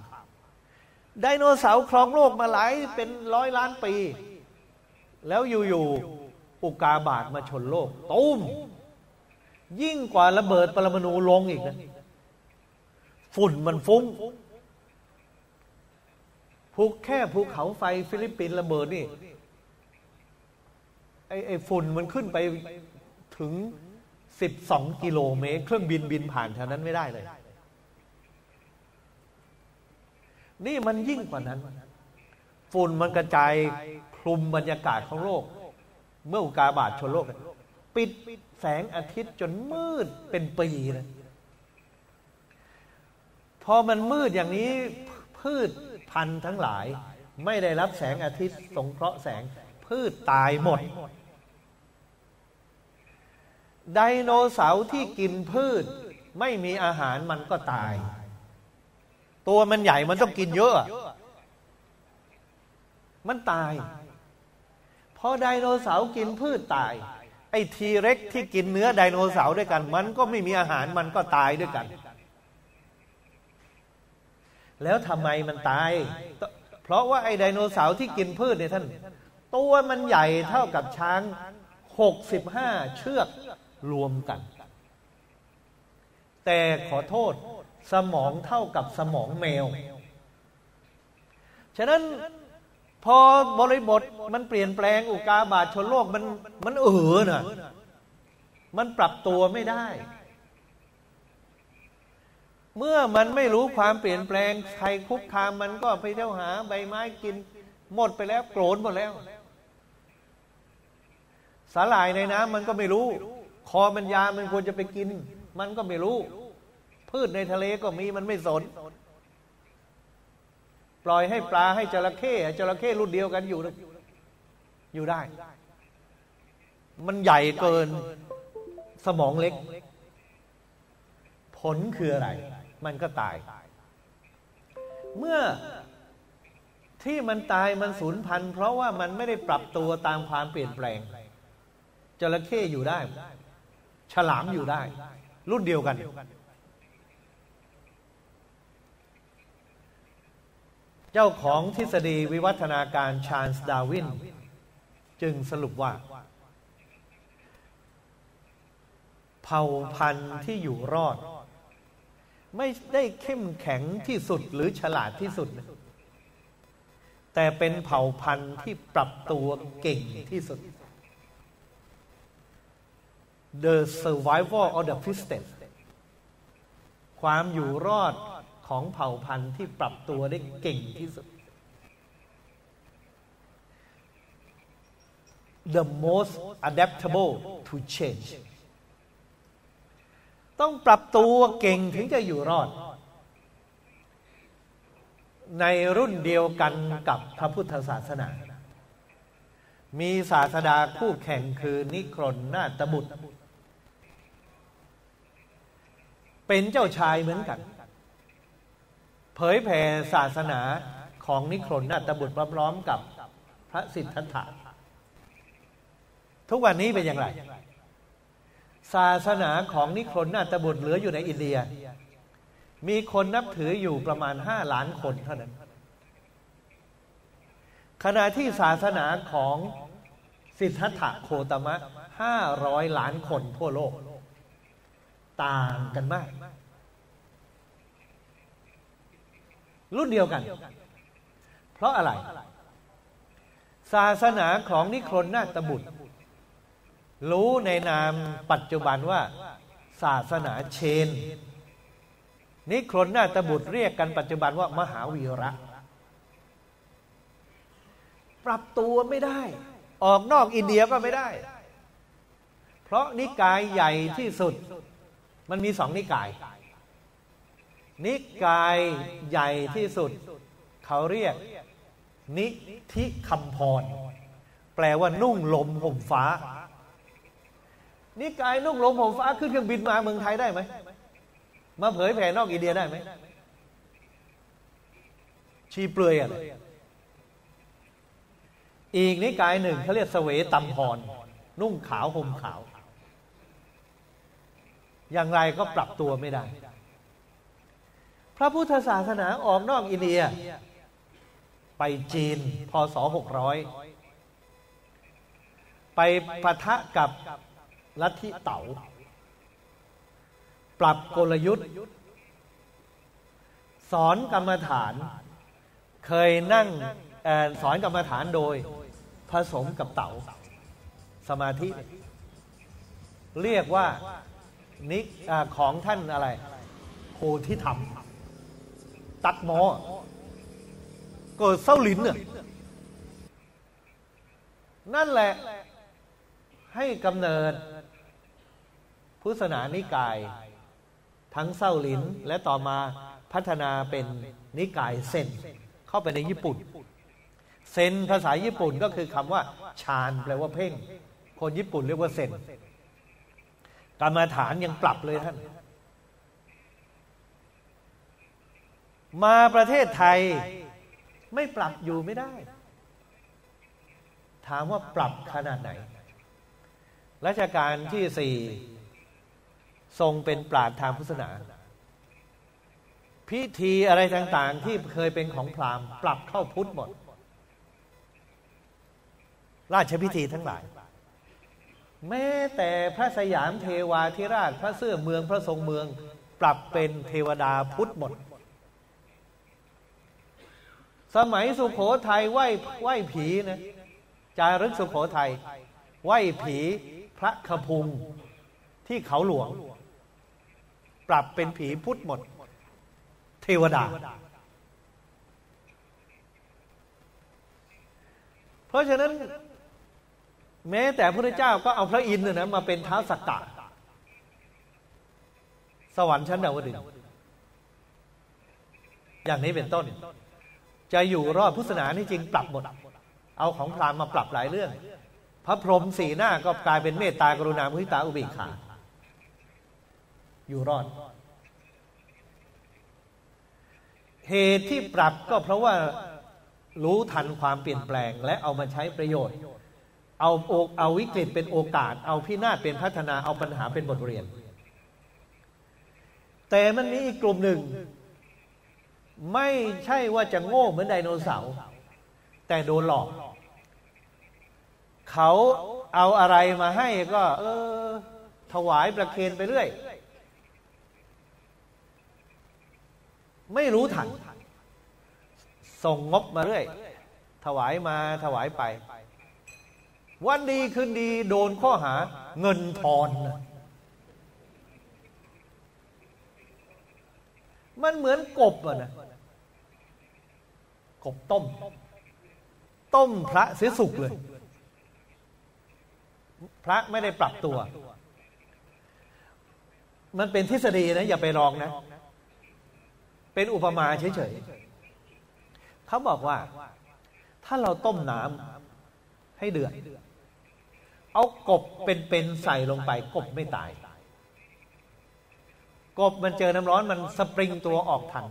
ไดโนเสาร์ครองโลกมาหลายเป็นร้อยล้านปี แล้วอยู่ๆอุกาบาตมาชนโลกตุ้ม ยิ่งกว่าระเบิดปรมาณูลงอีกนะ ฝุ่นมันฟุ้งภูแค่ภูเขาไฟฟิลิปปินส์ระเบิดนี่ไอไอ้ฝุ่นมันขึ้นไปถึง สิบสองกิโลเมตร เครื่องบินบินผ่านแถวนั้นไม่ได้เลย นี่มันยิ่งกว่านั้น ฝุ่นมันกระจายคลุมบรรยากาศของโลก เมื่ออุกกาบาตชนโลก ปิดแสงอาทิตย์จนมืดเป็นปีเลยพอมันมืดอย่างนี้พืชพันธุ์ทั้งหลาย ไม่ได้รับแสงอาทิตย์ สังเคราะห์แสงพืชตายหมด ไดโนเสาร์ที่กินพืช ไม่มีอาหารมันก็ตาย ตัวมันใหญ่มันต้องกินเยอะ มันตายพอไดโนเสาร์กินพืชตาย ไอ้ T-Rex ที่กินเนื้อไดโนเสาร์ด้วยกัน มันก็ไม่มีอาหารมันก็ตายด้วยกัน แล้วทำไมมันตาย เพราะว่าไอ้ไดโนเสาร์ที่กินพืชเนี่ยท่าน ตัวมันใหญ่เท่ากับช้างหกสิบห้าเชือก รวมกัน แต่ขอโทษสมองเท่ากับสมองแมว ฉะนั้นพอบริบทมันเปลี่ยนแปลงอุกาบาตชนโลกมันมันเออน่ะมันปรับตัวไม่ได้ เมื่อมันไม่รู้ความเปลี่ยนแปลงใครคุกคามมันก็ไปเที่ยวหาใบไม้กิน หมดไปแล้วโกรนหมดแล้ว สาหร่ายในน้ำมันก็ไม่รู้ คอมันยามันควรจะไปกิน มันก็ไม่รู้ พืชในทะเลก็มีมันไม่สน ปล่อยให้ปลาให้จระเข้จระเข้รุ่นเดียวกันอยู่ อยู่ได้ มันใหญ่เกินสมองเล็ก ผลคืออะไร มันก็ตาย เมื่อที่มันตายมันสูญพันธุ์เพราะว่ามันไม่ได้ปรับตัวตามความเปลี่ยนแปลงจระเข้อยู่ได้ ฉลามอยู่ได้ รุ่นเดียวกัน เจ้าของทฤษฎีวิวัฒนาการชาร์ลส์ดาวิน จึงสรุปว่า เผ่าพันธุ์ที่อยู่รอด ไม่ได้เข้มแข็งที่สุดหรือฉลาดที่สุด แต่เป็นเผ่าพันธุ์ที่ปรับตัวเก่งที่สุด The survival of the fittest ความอยู่รอดของเผ่าพันธุ์ที่ปรับตัวได้เก่งที่สุด The most adaptable to change ต้องปรับตัวเก่งถึงจะอยู่รอด ในรุ่นเดียวกันกับพระพุทธศาสนา มีศาสดาคู่แข่งคือนิครนนาตบุตร เป็นเจ้าชายเหมือนกัน เผยแผ่ศาสนาของนิครนนาตบุตรพร้อมๆกับพระสิทธัตถะทุกวันนี้เป็นอย่างไร ศาสนาของนิครนนาตบุตรเหลืออยู่ในอินเดีย มีคนนับถืออยู่ประมาณห้าล้านคนเท่านั้น ขณะที่ศาสนาของสิทธัตถะโคตมะห้าร้อยล้านคนทั่วโลก ต่างกันมาก รุ่นเดียวกัน เพราะอะไร ศาสนาของนิครนนาตบุตร รู้ในนามปัจจุบันว่า ศาสนาเชน นิครนนาตบุตรเรียกกันปัจจุบันว่ามหาวีระ ปรับตัวไม่ได้ ออกนอกอินเดียก็ไม่ได้ เพราะนิกายใหญ่ที่สุด มันมีสองนิกาย นิกายใหญ่ที่สุด เขาเรียก นิธิคำพร แปลว่านุ่งลมห่มฟ้า นิกายนุ่งลมห่มฟ้าขึ้นเครื่องบินมาเมืองไทยได้ไหม มาเผยแผ่นอกอินเดียได้ไหม ชีเปลือยอะไรอีกนิกายหนึ่งเขาเรียกเสวตัมพร นุ่งขาวห่มขาว อย่างไรก็ปรับตัวไม่ได้ พระพุทธศาสนาออกนอกอินเดีย ไปจีนพศหกร้อยไปปะทะกับลัทธิเต๋าปรับกลยุทธ์ สอนกรรมฐาน เคยนั่งสอนกรรมฐานโดยผสมกับเต่าสมาธิ เรียกว่า นิอของท่านอะไรโพธิธรรม ตัดหมอ เกิดเส้าลิ้นเนี่ยนั่นแหละ ให้กำเนิด พุทธศาสนานิกาย ทั้งเศร้าลินและต่อมาพัฒนาเป็นนิกายเซนเข้าไปในญี่ปุ่น เซนภาษาญี่ปุ่นก็คือคำว่าฌานแปลว่าเพ่ง คนญี่ปุ่นเรียกว่าเซน กรรมาฐานยังปรับเลยท่าน มาประเทศไทยไม่ปรับอยู่ไม่ได้ ถามว่าปรับขนาดไหนรัชกาลที่สี่ทรงเป็นปราดทางพุทธศาสนา พิธีอะไรต่าง ๆ ที่เคยเป็นของพราหมณ์ ปรับเข้าพุทธหมด ราชพิธีทั้งหลาย แม้แต่พระสยามเทวาธิราช พระเสื้อเมืองพระทรงเมือง ปรับเป็นเทวดาพุทธหมด สมัยสุขโขทัยไหว้ไหว้ผีนะจารึกสุขโขทัยไหว้ผีพระขพุงที่เขาหลวง ปรับเป็นผีพุทธหมด เทวดา เพราะฉะนั้น แม้แต่พระเจ้าก็เอาพระอินทร์นะมาเป็นเท้าสักกะ สวรรค์ชั้นดาวดึงอย่างนี้เป็นต้น จะอยู่รอดพุทธศาสนานี่จริงปรับหมดเอาของพราหมณ์มาปรับหลายเรื่อง พระพรหมสีหน้าก็กลายเป็นเมตตากรุณามุทิตาอุเบกขาอยู่รอด เหตุที่ปรับก็เพราะว่ารู้ทันความเปลี่ยนแปลงและเอามาใช้ประโยชน์ เอาเอาวิกฤตเป็นโอกาส เอาพินาศเป็นพัฒนาเอาปัญหาเป็นบทเรียน แต่มันมีอีกกลุ่มหนึ่ง ไม่ใช่ว่าจะโง่เหมือนไดโนเสาร์แต่โดนหลอก เขาเอาอะไรมาให้ก็ เออ ถวายประเคนไปเรื่อย ไม่รู้ทันส่งงบมาเรื่อย ถวายมาถวายไป วันดีคืนดีโดนข้อหาเงินทอนมันเหมือนกบอะนะกบต้ม ต้มพระเสียสุกเลย พระไม่ได้ปรับตัว มันเป็นทฤษฎีนะ อย่าไปลองนะ เป็นอุปมาเฉยๆเขาบอกว่า ถ้าเราต้มน้ำให้เดือด เอากบเป็นๆใส่ลงไป กบไม่ตาย กบมันเจอน้ำร้อนมันสปริงตัวออกทัน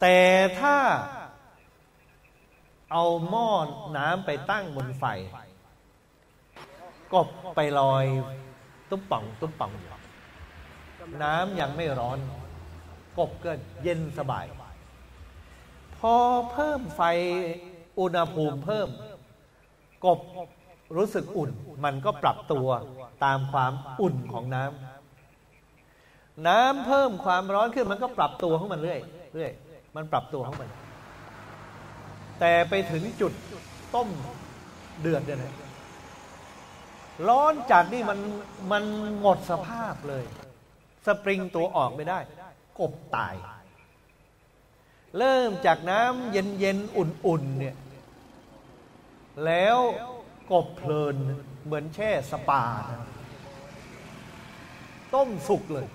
แต่ถ้าเอาหม้อน้ำไปตั้งบนไฟ กบไปลอยตุ้มป่องตุ้มป่องอยู่น้ำยังไม่ร้อน กบก็เย็นสบาย พอเพิ่มไฟอุณหภูมิเพิ่ม กบรู้สึกอุ่น มันก็ปรับตัวตามความอุ่นของน้ำน้ำเพิ่มความร้อนขึ้นมันก็ปรับตัวของมันเรื่อยเรื่อยมันปรับตัวของมัน แต่ไปถึงจุดต้มเดือดเนี่ยร้อนจัดนี่มันมันหมดสภาพเลย สปริงตัวออกไม่ได้ กบตาย เริ่มจากน้ำเย็นๆ อุ่นๆเนี่ย แล้วกบเพลินเหมือนแช่สปา ต้มสุกเลย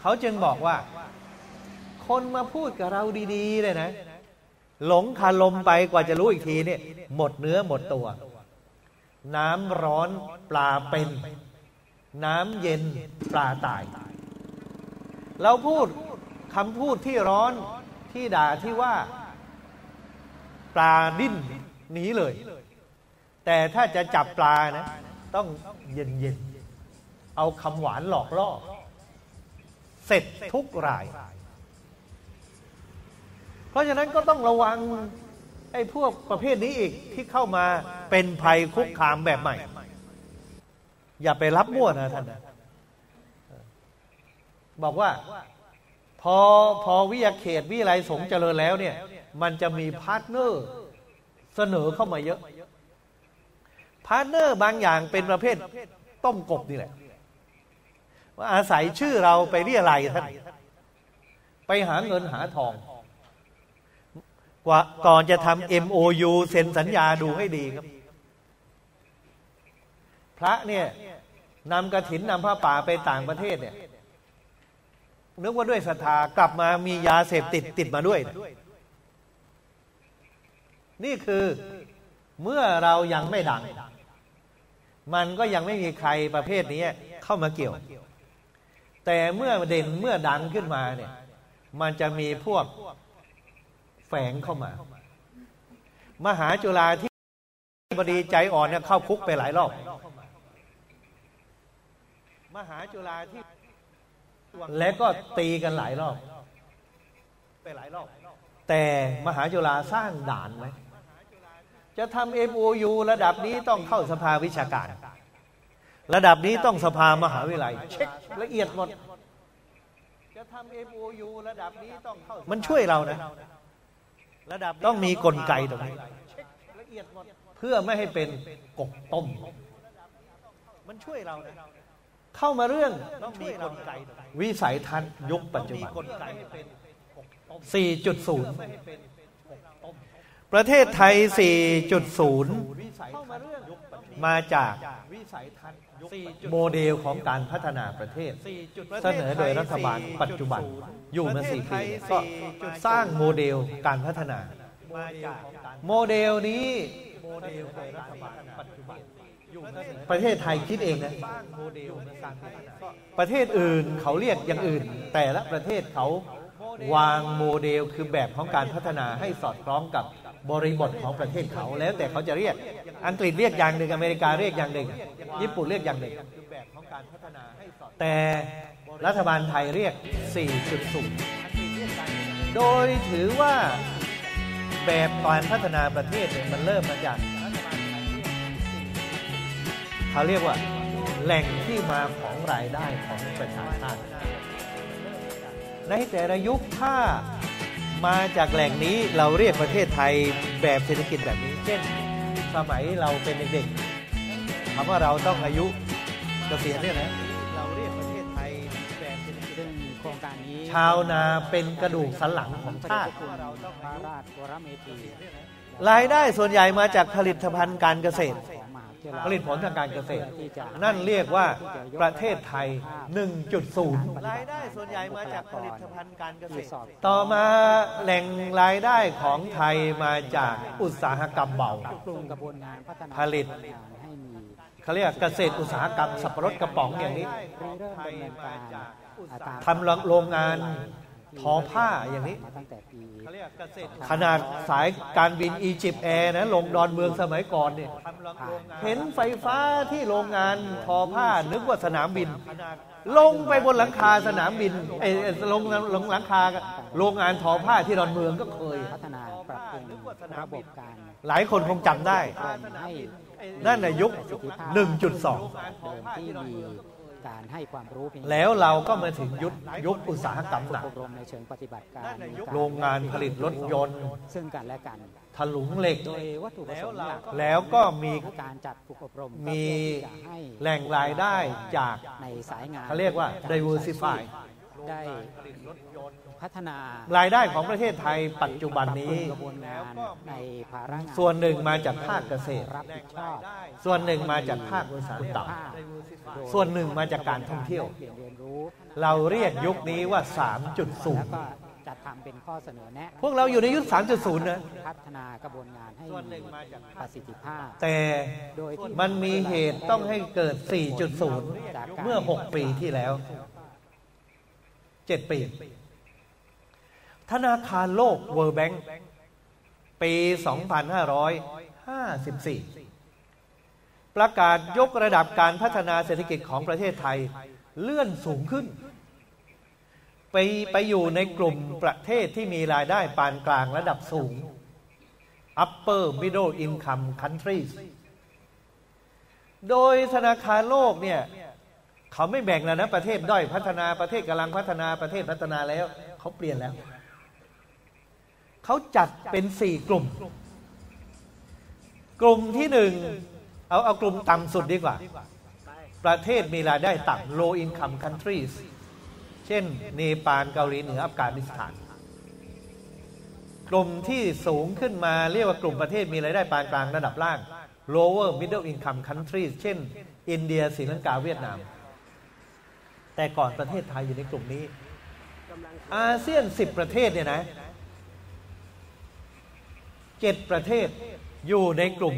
เขาจึงบอกว่า คนมาพูดกับเราดีๆเลยนะ หลงคาลมไปกว่าจะรู้อีกทีเนี่ย หมดเนื้อหมดตัว น้ำร้อนปลาเป็น น้ำเย็นปลาตาย เราพูดคำพูดที่ร้อนที่ด่าที่ว่า ปลาดิ้นหนีเลย แต่ถ้าจะจับปลานะ ต้องเย็นเย็นๆเอาคำหวานหลอกล่อ เสร็จทุกราย เพราะฉะนั้นก็ต้องระวังไอ้พวกประเภทนี้อีกที่เข้ามาเป็นภัยคุกคามแบบใหม่ อย่าไปรับมั่วนะท่านนะบอกว่า พอพอวิทยาเขตวิทยาลัยสงฆ์เจริญแล้วเนี่ย มันจะมี partner เสนอเข้ามาเยอะ partner บางอย่างเป็นประเภทต้มกบนี่แหละ ว่าอาศัยชื่อเราไปเรียอะไรยท่าน ไปหาเงินหาทอง กว่าก่อนจะทำ MOU เซ็นสัญญาดูให้ดีครับ พระเนี่ยนำกระถินนำผ้าป่าไปต่างประเทศเนี่ยนึกว่าด้วยศรัทธากลับมามียาเสพติดติดมาด้วยนะ นี่คือเมื่อเรายังไม่ดัง มันก็ยังไม่มีใครประเภทนี้เข้ามาเกี่ยว แต่เมื่อเด่นเมื่อดังขึ้นมาเนี่ย มันจะมีพวกแฝงเข้ามา มหาจุฬาที่บดีใจอ่อนเนี่ยเข้าคุกไปหลายรอบมหาจุฬาที่และก็ตีกันหลายรอบ ไปหลายรอบ แต่มหาจุฬาสร้างด่านไหม จะทำ MOU ระดับนี้ต้องเข้าสภาวิชาการ ระดับนี้ต้องสภามหาวิทยาลัย เช็คละเอียดหมดจะทำ MOU ระดับนี้ต้องเข้ามันช่วยเรานะ ระดับต้องมีกลไกตรงนี้เพื่อไม่ให้เป็นกบต้ม มันช่วยเรานะเข้ามาเรื่องต้องมีกลไกวิสัยทัศน์ยุคปัจจุบัน4.0 ประเทศไทย 4.0 มาจากโมเดลของการพัฒนาประเทศ เสนอโดยรัฐบาลปัจจุบันอยู่มาสี่ปีก็สร้างโมเดลการพัฒนา โมเดลนี้ประเทศไทยคิดเองนะประเทศอื่นเขาเรียกอย่างอื่น แต่ละประเทศเขาวางโมเดลคือแบบของการพัฒนาให้สอดคล้องกับ บริบทของประเทศเขาแล้วแต่เขาจะเรียก อังกฤษเรียกอย่างหนึ่งอเมริกาเรียกอย่างหนึ่ง ญี่ปุ่นเรียกอย่างหนึ่ง แต่รัฐบาลไทยเรียก 4.0 โดยถือว่าแบบการพัฒนาประเทศเนี่ยมันเริ่มมาจากเขาเรียกว่า แหล่งที่มาของรายได้ของประชาชาติในแต่ละยุคถ้า มาจากแหล่งนี้เราเรียกประเทศไทยแบบเศรษฐกิจแบบนี้ เช่น สมัยเราเป็นเด็กๆคำว่าเราต้องอายุเกษียณเนี่ยนะเราเรียกประเทศไทยแบบเศรษฐกิจซึ่งโครงการนี้ ชาวนาเป็นกระดูกสันหลังของชาติพระราชวรเมธีรายได้ส่วนใหญ่มาจากผลิตภัณฑ์การเกษตร ผลิตผลทางการเกษตรที่จะนั่นเรียกว่าประเทศไทย 1.0 รายได้ส่วนใหญ่มาจากผลิตภัณฑ์การเกษตร ต่อมาแหล่งรายได้ของไทยมาจากอุตสาหกรรมเบาปรับปรุงกระบวนการพัฒนาผลิตงานให้มีเขาเรียกเกษตรอุตสาหกรรมสับปะรดกระป๋องอย่างนี้ริเริ่มดำเนินการอ่าตามทำโรงงาน ทอผ้าอย่างนี้มาตั้งแต่ปีขนาดสายการบินอียิปต์แอร์นะลงดอนเมืองสมัยก่อนเนี่ยผ่านเห็นไฟฟ้าที่โรงงานทอผ้านึกว่าสนามบิน ลงไปบนหลังคาสนามบินไอ้ไอ้ลงลงหลังคาโรงงานทอผ้าที่ดอนเมืองก็เคยพัฒนาปรับปรุงระบบการหลายคนคงจำได้กรมให้นั่นน่ะยุค 1.2เดิมที่มี การให้ความรู้เป็นแล้วเราก็มาถึงยุคยุคอุตสาหกรรมหนักอบรมในเชิงปฏิบัติการในกโรงงานผลิตรถยนต์ ซึ่งกันและกันถลุงเหล็กโดยวัตถุประสงค์หลักแล้วก็มีการจัดฝึกอบรมมีก็เพื่อที่จะให้แหล่งรายได้จากในสายงานเขาเรียกว่า diversify ได้ พัฒนารายได้ของประเทศไทยปัจจุบันนี้ปรับปรุงกระบวนงานในภาระงานส่วนหนึ่งมาจากภาคเกษตรรับผิดชอบส่วนหนึ่งมาจากภาคอุตสาหกรรมส่วนหนึ่งมาจากการท่องเที่ยวเปลี่ยนเรียนรู้เราเรียกยุคนี้ว่าแล้วก็3.0จัดทำเป็นข้อเสนอแนะพวกเราอยู่ในยุค 3.0 นะ พัฒนากระบวนงานให้ส่วนหนึ่มีงมาจากประสิทธิภาพ แต่โดยที่มันมีเหตุต้องให้เกิด 4.0 เมื่อ 6 ปีที่แล้ว 7 ปี ธนาคารโลก World Bank ปี 2554 ประกาศยกระดับการพัฒนาเศรษฐกิจของประเทศไทยเลื่อนสูงขึ้น ไปไปอยู่ในกลุ่มประเทศที่มีรายได้ปานกลางระดับสูง upper middle income countries โดยธนาคารโลกเนี่ยเขาไม่แบ่งแล้วนะประเทศด้อยพัฒนาประเทศกำลังพัฒนาประเทศพัฒนาแล้ว เขาเปลี่ยนแล้ว เขาจัดเป็นสี่กลุ่ม กลุ่มที่หนึ่งเอาเอากลุ่มต่ำสุดดีกว่า ประเทศมีรายได้ต่ำ low income countries เช่น เนปาลเกาหลีเหนืออัฟกานิสถาน กลุ่มที่สูงขึ้นมาเรียกว่ากลุ่มประเทศมีรายได้ปานกลางระดับล่าง lower middle income countries เช่น อินเดียศรีลังกาเวียดนาม แต่ก่อนประเทศไทยอยู่ในกลุ่มนี้ อาเซียนสิบประเทศเนี่ยนะ เจ็ดประเทศอยู่ในกลุ่ม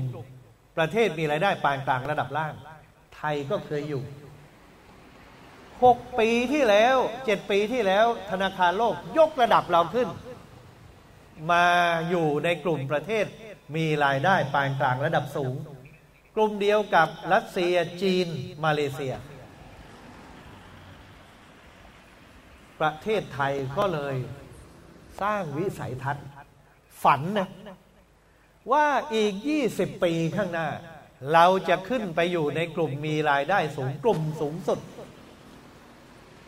ประเทศมีรายได้ปานกลางระดับล่าง ไทยก็เคยอยู่หกปีที่แล้วเจ็ดปีที่แล้ว ธนาคารโลกยกระดับเราขึ้น มาอยู่ในกลุ่มประเทศมีรายได้ปานกลางระดับสูง กลุ่มเดียวกับรัสเซียจีน มาเลเซีย ประเทศไทยก็เลยสร้างวิสัยทัศน์ ฝันนะ ว่าอีก 20 ปีข้างหน้า เราจะขึ้นไปอยู่ในกลุ่มมีรายได้สูงกลุ่มสูงสุด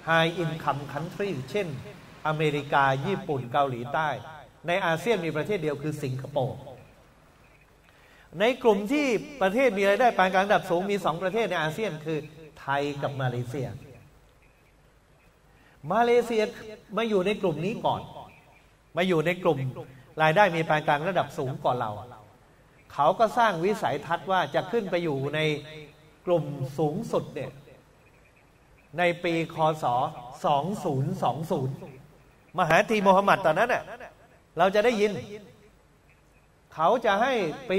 High Income Country เช่น อเมริกาญี่ปุ่นเกาหลีใต้ ในอาเซียนมีประเทศเดียวคือสิงคโปร์ในกลุ่มที่ประเทศมีรายได้ปานกลางระดับสูงมีสองประเทศในอาเซียนคือไทยกับมาเลเซีย มาเลเซียมาอยู่ในกลุ่มนี้ก่อน มาอยู่ในกลุ่ม รายได้มีปานกลางระดับสูงก่อนเรา เขาก็สร้างวิสัยทัศน์ว่าจะขึ้นไปอยู่ในกลุ่มสูงสุดเนี่ยในปีคศ 2020 มหาธีโมฮัมหมัดตอนนั้นเน่ะเราจะได้ยิน เขาจะให้ปี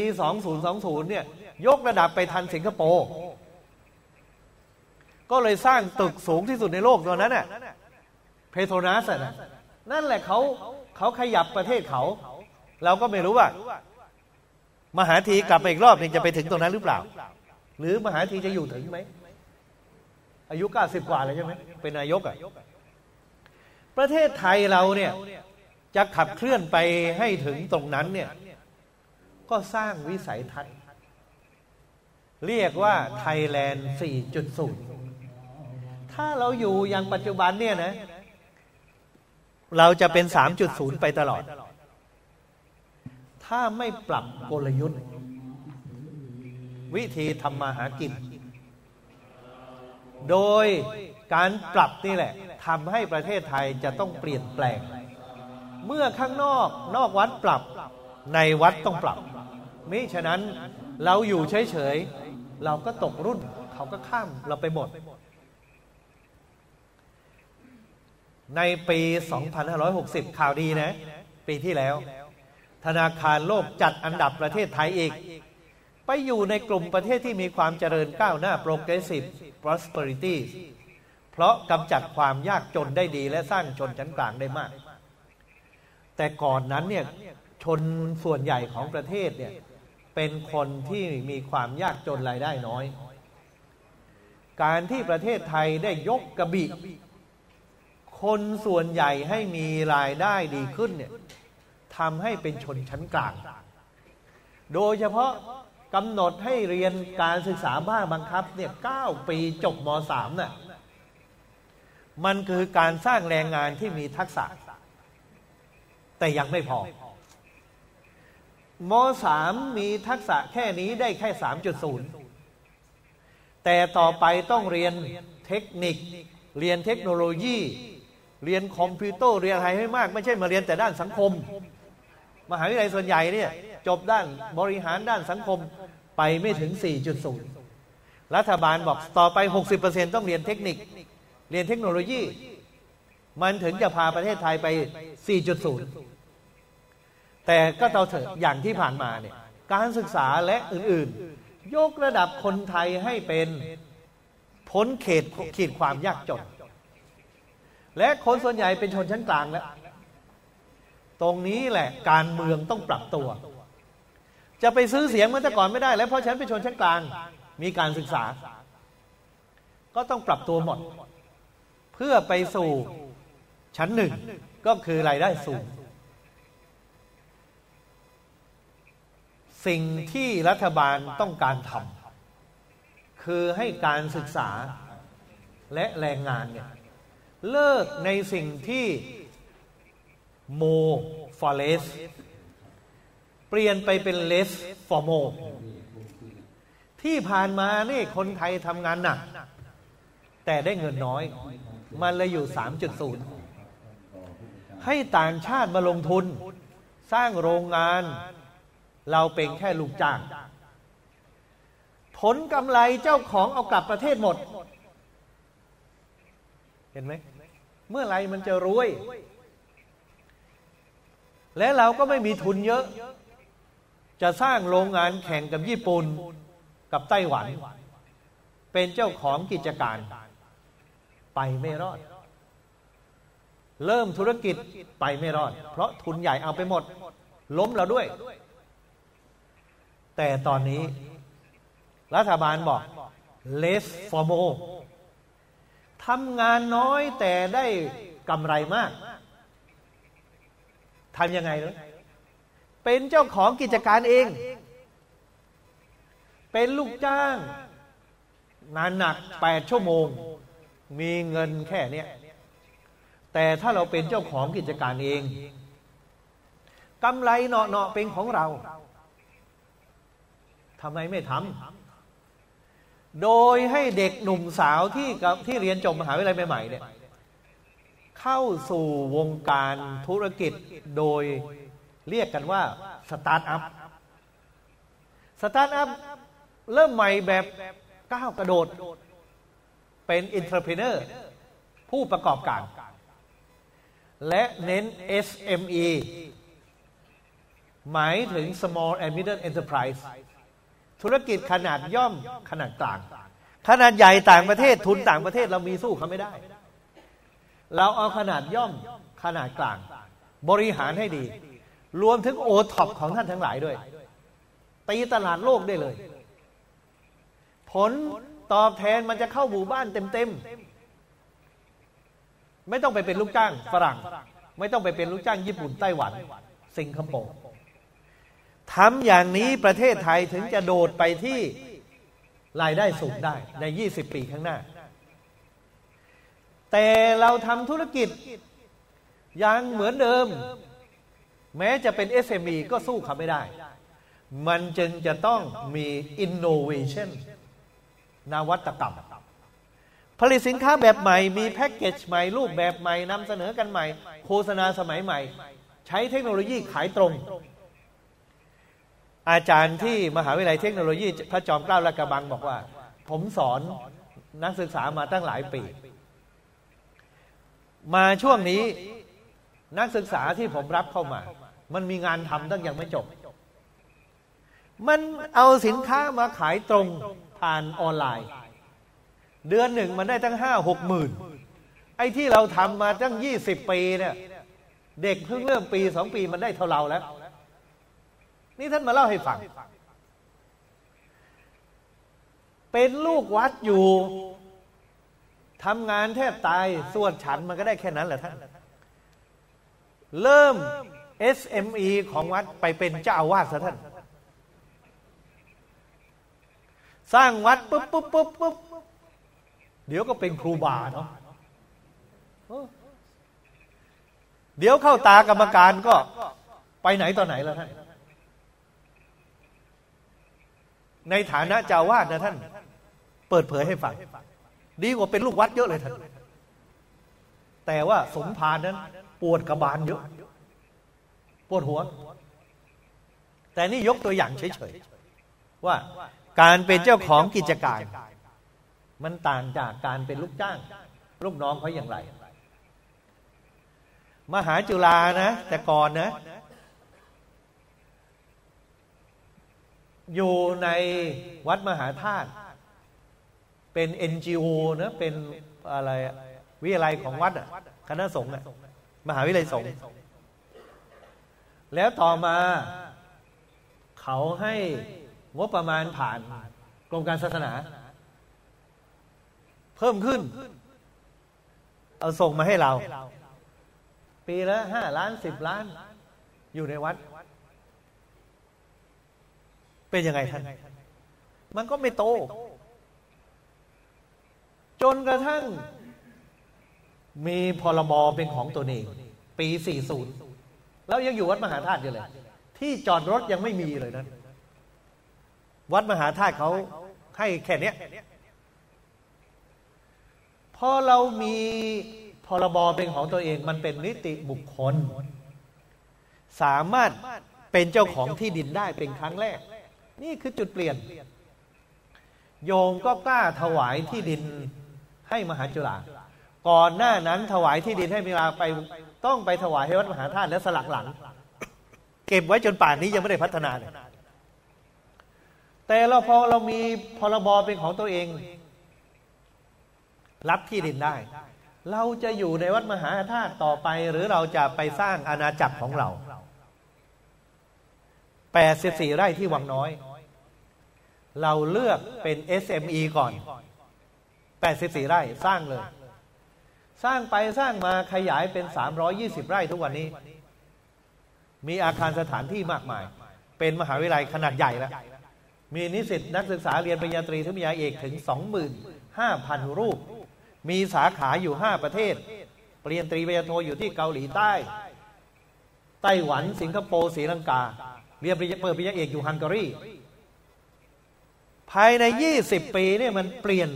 2020 เนี่ยยกระดับไปทันสิงคโปร์ก็เลยสร้างตึกสูงที่สุดในโลกตอนนั้นน่ะเพโทรนัสนะนั่นแหละเขาเขาขยับประเทศเขา เราก็ไม่รู้ว่า มหาธีกลับไปอีกรอบหนึงจะไปถึงตรงนั้นหรือเปล่า หรือมหาธีจะอยู่ถึงไหมอายุ90กว่าแล้วใช่ไหมเป็นนายกอะประเทศไทยเราเนี่ยจะขับเคลื่อนไปให้ถึงตรงนั้นเนี่ย ก็สร้างวิสัยทัศน์ เรียกว่าไทยแลนด์ 4.0 ถ้าเราอยู่อย่างปัจจุบันเนี่ยนะ เราจะเป็น 3.0 ไปตลอด ถ้าไม่ปรับกลยุทธ์ วิธีทำมาหากิน โดยการปรับนี่แหละทำให้ประเทศไทยจะต้องเปลี่ยนแปลง เมื่อข้างนอกนอกวัดปรับในวัดต้องปรับมิฉะนั้นเราอยู่เฉยๆเราก็ตกรุ่น เขาก็ข้ามเราไปหมด ในปี 2560 ข่าวดีนะ ปีที่แล้ว ธนาคารโลกจัดอันดับประเทศไทยอีก ไปอยู่ในกลุ่มประเทศที่มีความเจริญก้าวหน้า progressive prosperity เพราะกำจัดความยากจนได้ดีและสร้างชนชั้นกลางได้มาก แต่ก่อนนั้นเนี่ยชนส่วนใหญ่ของประเทศเนี่ยเป็นคนที่มีความยากจนรายได้น้อย การที่ประเทศไทยได้ยกกระบี่คนส่วนใหญ่ให้มีรายได้ดีขึ้นเนี่ย ทำให้เป็นชนชั้นกลาง โดยเฉพาะกำหนดให้เรียนการศึกษาบ้าบังคับเนี่ยเก้าปีจบมสามน่ะมันคือการสร้างแรงงานที่มีทักษะ แต่ยังไม่พอมสามมีทักษะแค่นี้ได้แค่สามจุดศูนย์แต่ต่อไปต้องเรียนเทคนิค เรียนเทคโนโลยี เรียนคอมพิวเตอร์เรียนอะไรให้มาก ไม่ใช่มาเรียนแต่ด้านสังคม มหาวิทยาลัยส่วนใหญ่เนี่ยจบด้านบริหารด้านสังคมไปไม่ถึง 4.0 รัฐบาลบอกต่อไป 60%ต้องเรียนเทคนิค เรียนเทคโนโลยี มันถึงจะพาประเทศไทยไป 4.0 แต่ก็เตาเถอะอย่างที่ผ่านมาเนี่ยการศึกษาและอื่นๆ ยกระดับคนไทยให้เป็นพ้นเขตขีดความยากจน และคนส่วนใหญ่เป็นชนชั้นกลางแล้ว ตรงนี้แหละการเมืองต้องปรับตัว จะไปซื้อเสียงเมื่อแต่ก่อนไม่ได้ แล้วเพราะฉันเป็นชนชั้นกลาง มีการศึกษา ก็ต้องปรับตัวหมด เพื่อไปสู่ชั้นหนึ่งก็คือรายได้สูง สิ่งที่รัฐบาลต้องการทำคือให้การศึกษาและแรงงานเนี่ยเลิกในสิ่งที่ โมฟอร์เลสเปลี่ยนไปเป็นเลสฟอร์โมที่ผ่านมานี่คนไทยทำงานหนัก แต่ได้เงินน้อย มันเลยอยู่ 3.0 ให้ต่างชาติมาลงทุน สร้างโรงงาน เราเป็นแค่ลูกจ้าง ผลกำไรเจ้าของเอากลับประเทศหมด เห็นไหม เมื่อไรมันจะรวย และเราก็ไม่มีทุนเยอะ จะสร้างโรงงานแข่งกับญี่ปุ่นกับไต้หวัน เป็นเจ้าของกิจการ ไปไม่รอด เริ่มธุรกิจไปไม่รอด เพราะทุนใหญ่เอาไปหมด ล้มเราด้วย แต่ตอนนี้ รัฐบาลบอก less for more ทำงานน้อยแต่ได้กำไรมาก ทำยังไงเลยเป็นเจ้าของกิจการเอง เป็นลูกจ้างงานหนักแปดชั่วโมง มีเงินแค่เนี้ยแต่ถ้าเราเป็นเจ้าของกิจการเองกำไรเนาะๆเป็นของเราทำไมไม่ทำโดยให้เด็กหนุ่มสาวที่ที่เรียนจบมหาวิทยาลัยใหม่ๆเนี่ย เข้าสู่วงการธุรกิจโดยเรียกกันว่าสตาร์ทอัพสตาร์ทอัพเริ่มใหม่แบบก้าวกระโดด เป็น entrepreneur ผู้ประกอบการ และเน้น SME หมายถึง Small and Middle Enterprise ธุรกิจขนาดย่อมขนาดกลาง ขนาดใหญ่ต่างประเทศทุนต่างประเทศเรามีสู้เขาไม่ได้ เราเอาขนาดย่อมขนาดกลาง บริหารให้ดี รวมถึงโอท็อปของท่านทั้งหลายด้วยตีตลาดโลกได้เลย ผลตอบแทนมันจะเข้าหมู่บ้านเต็มๆ ไม่ต้องไปเป็นลูกจ้างฝรั่ง ไม่ต้องไปเป็นลูกจ้างญี่ปุ่นไต้หวัน สิงคโปร์ทำอย่างนี้ประเทศไทยถึงจะโดดไปที่รายได้สูงได้ใน 20 ปีข้างหน้า แต่เราทำธุรกิจยังเหมือนเดิม แม้จะเป็น SME ก็สู้เขาไม่ได้ มันจึงจะต้องมี innovation นวัตกรรม ผลิตสินค้าแบบใหม่ มีแพ็กเกจใหม่ รูปแบบใหม่นำเสนอกันใหม่ โฆษณาสมัยใหม่ ใช้เทคโนโลยีขายตรง อาจารย์ที่มหาวิทยาลัยเทคโนโลยี พระจอมเกล้าละกระบังบอกว่า ผมสอนนักศึกษามาตั้งหลายปี มาช่วงนี้นักศึกษาที่ผมรับเข้ามา มันมีงานทำตั้งยังไม่จบ มันเอาสินค้ามาขายตรงผ่านออนไลน์ เดือนหนึ่งมันได้ตั้งห้าหกหมื่นไอ้ที่เราทำมาตั้งยี่สิบปีเนี่ย เด็กเพิ่งเริ่มปีสองปีมันได้เท่าเราแล้ว นี่ท่านมาเล่าให้ฟัง เป็นลูกวัดอยู่ ทำงานแทบตายสวดฉันมันก็ได้แค่นั้นแหละท่าน เริ่ม SME ของวัดไปเป็นเจ้าอาวาสซะท่าน สร้างวัดปุ๊บปุ๊บปุ๊บปุ๊บเดี๋ยวก็เป็นครูบาเนาะเดี๋ยวเข้าตากรรมการก็ไปไหนต่อไหนแล้วท่าน ในฐานะเจ้าวาดนะท่าน เปิดเผยให้ฟัง ดีกว่าเป็นลูกวัดเยอะเลยท่านแต่ว่าสมภารนั้น ปวดกระบาลเยอะ ปวดหัว แต่นี่ยกตัวอย่างเฉยๆว่าการเป็นเจ้าของกิจการ มันต่างจากการเป็นลูกจ้าง ลูกน้องเขาอย่างไร มหาจุฬานะ แต่ก่อนนะ อยู่ในวัดมหาธาตุ เป็น NGO นะเป็นอะไรวิทยาลัยของวัดอะคณะสงฆ์อะมหาวิทยาลัยสงฆ์แล้วต่อมา เขาให้งบประมาณผ่านกรมการศาสนา เพิ่มขึ้น เอาส่งมาให้เรา ปีละห้าล้านสิบล้าน อยู่ในวัด เป็นยังไงท่าน มันก็ไม่โต จนกระทั่ง มีพรบเป็นของตัวเอง ปี 40 แล้วยังอยู่วัดมหาธาตุอยู่เลย ที่จอดรถยังไม่มีเลยนะวัดมหาธาตุเขาให้แค่นี้พอเรามีพรบเป็นของตัวเองมันเป็นนิติบุคคล สามารถเป็นเจ้าของที่ดินได้เป็นครั้งแรก นี่คือจุดเปลี่ยน โยงก็กล้าถวายที่ดิน ให้มหาจุฬาก่อนหน้านั้นถวายที่ดินให้มิลาไปต้องไปถวายให้วัดมหาธาตุและสลักหลัง เก็บไว้จนป่านนี้ยังไม่ได้พัฒนาเลยแต่เราพอเรามีพรบเป็นของตัวเอง รับที่ดินได้ เราจะอยู่ในวัดมหาธาตุต่อไป หรือเราจะไปสร้างอาณาจักรของเรา 84 ไร่ที่วังน้อย เราเลือกเป็น SME ก่อน 84 ไร่สร้างเลย สร้างไปสร้างมาขยายเป็น 320 ไร่ทุกวันนี้ มีอาคารสถานที่มากมาย เป็นมหาวิทยาลัยขนาดใหญ่แล้ว มีนิสิตนักศึกษาเรียนปริญญาตรีทุกปริญญาเอกถึง 25,000 รูป มีสาขาอยู่ 5 ประเทศ ปริญญาตรีปริญญาโทอยู่ที่เกาหลีใต้ ไต้หวัน สิงคโปร์ศรีลังกา เรียนปริญญาเปิดปริญญาเอกอยู่ฮังการีภายใน 20 ปีเนี่ยมันเปลี่ยน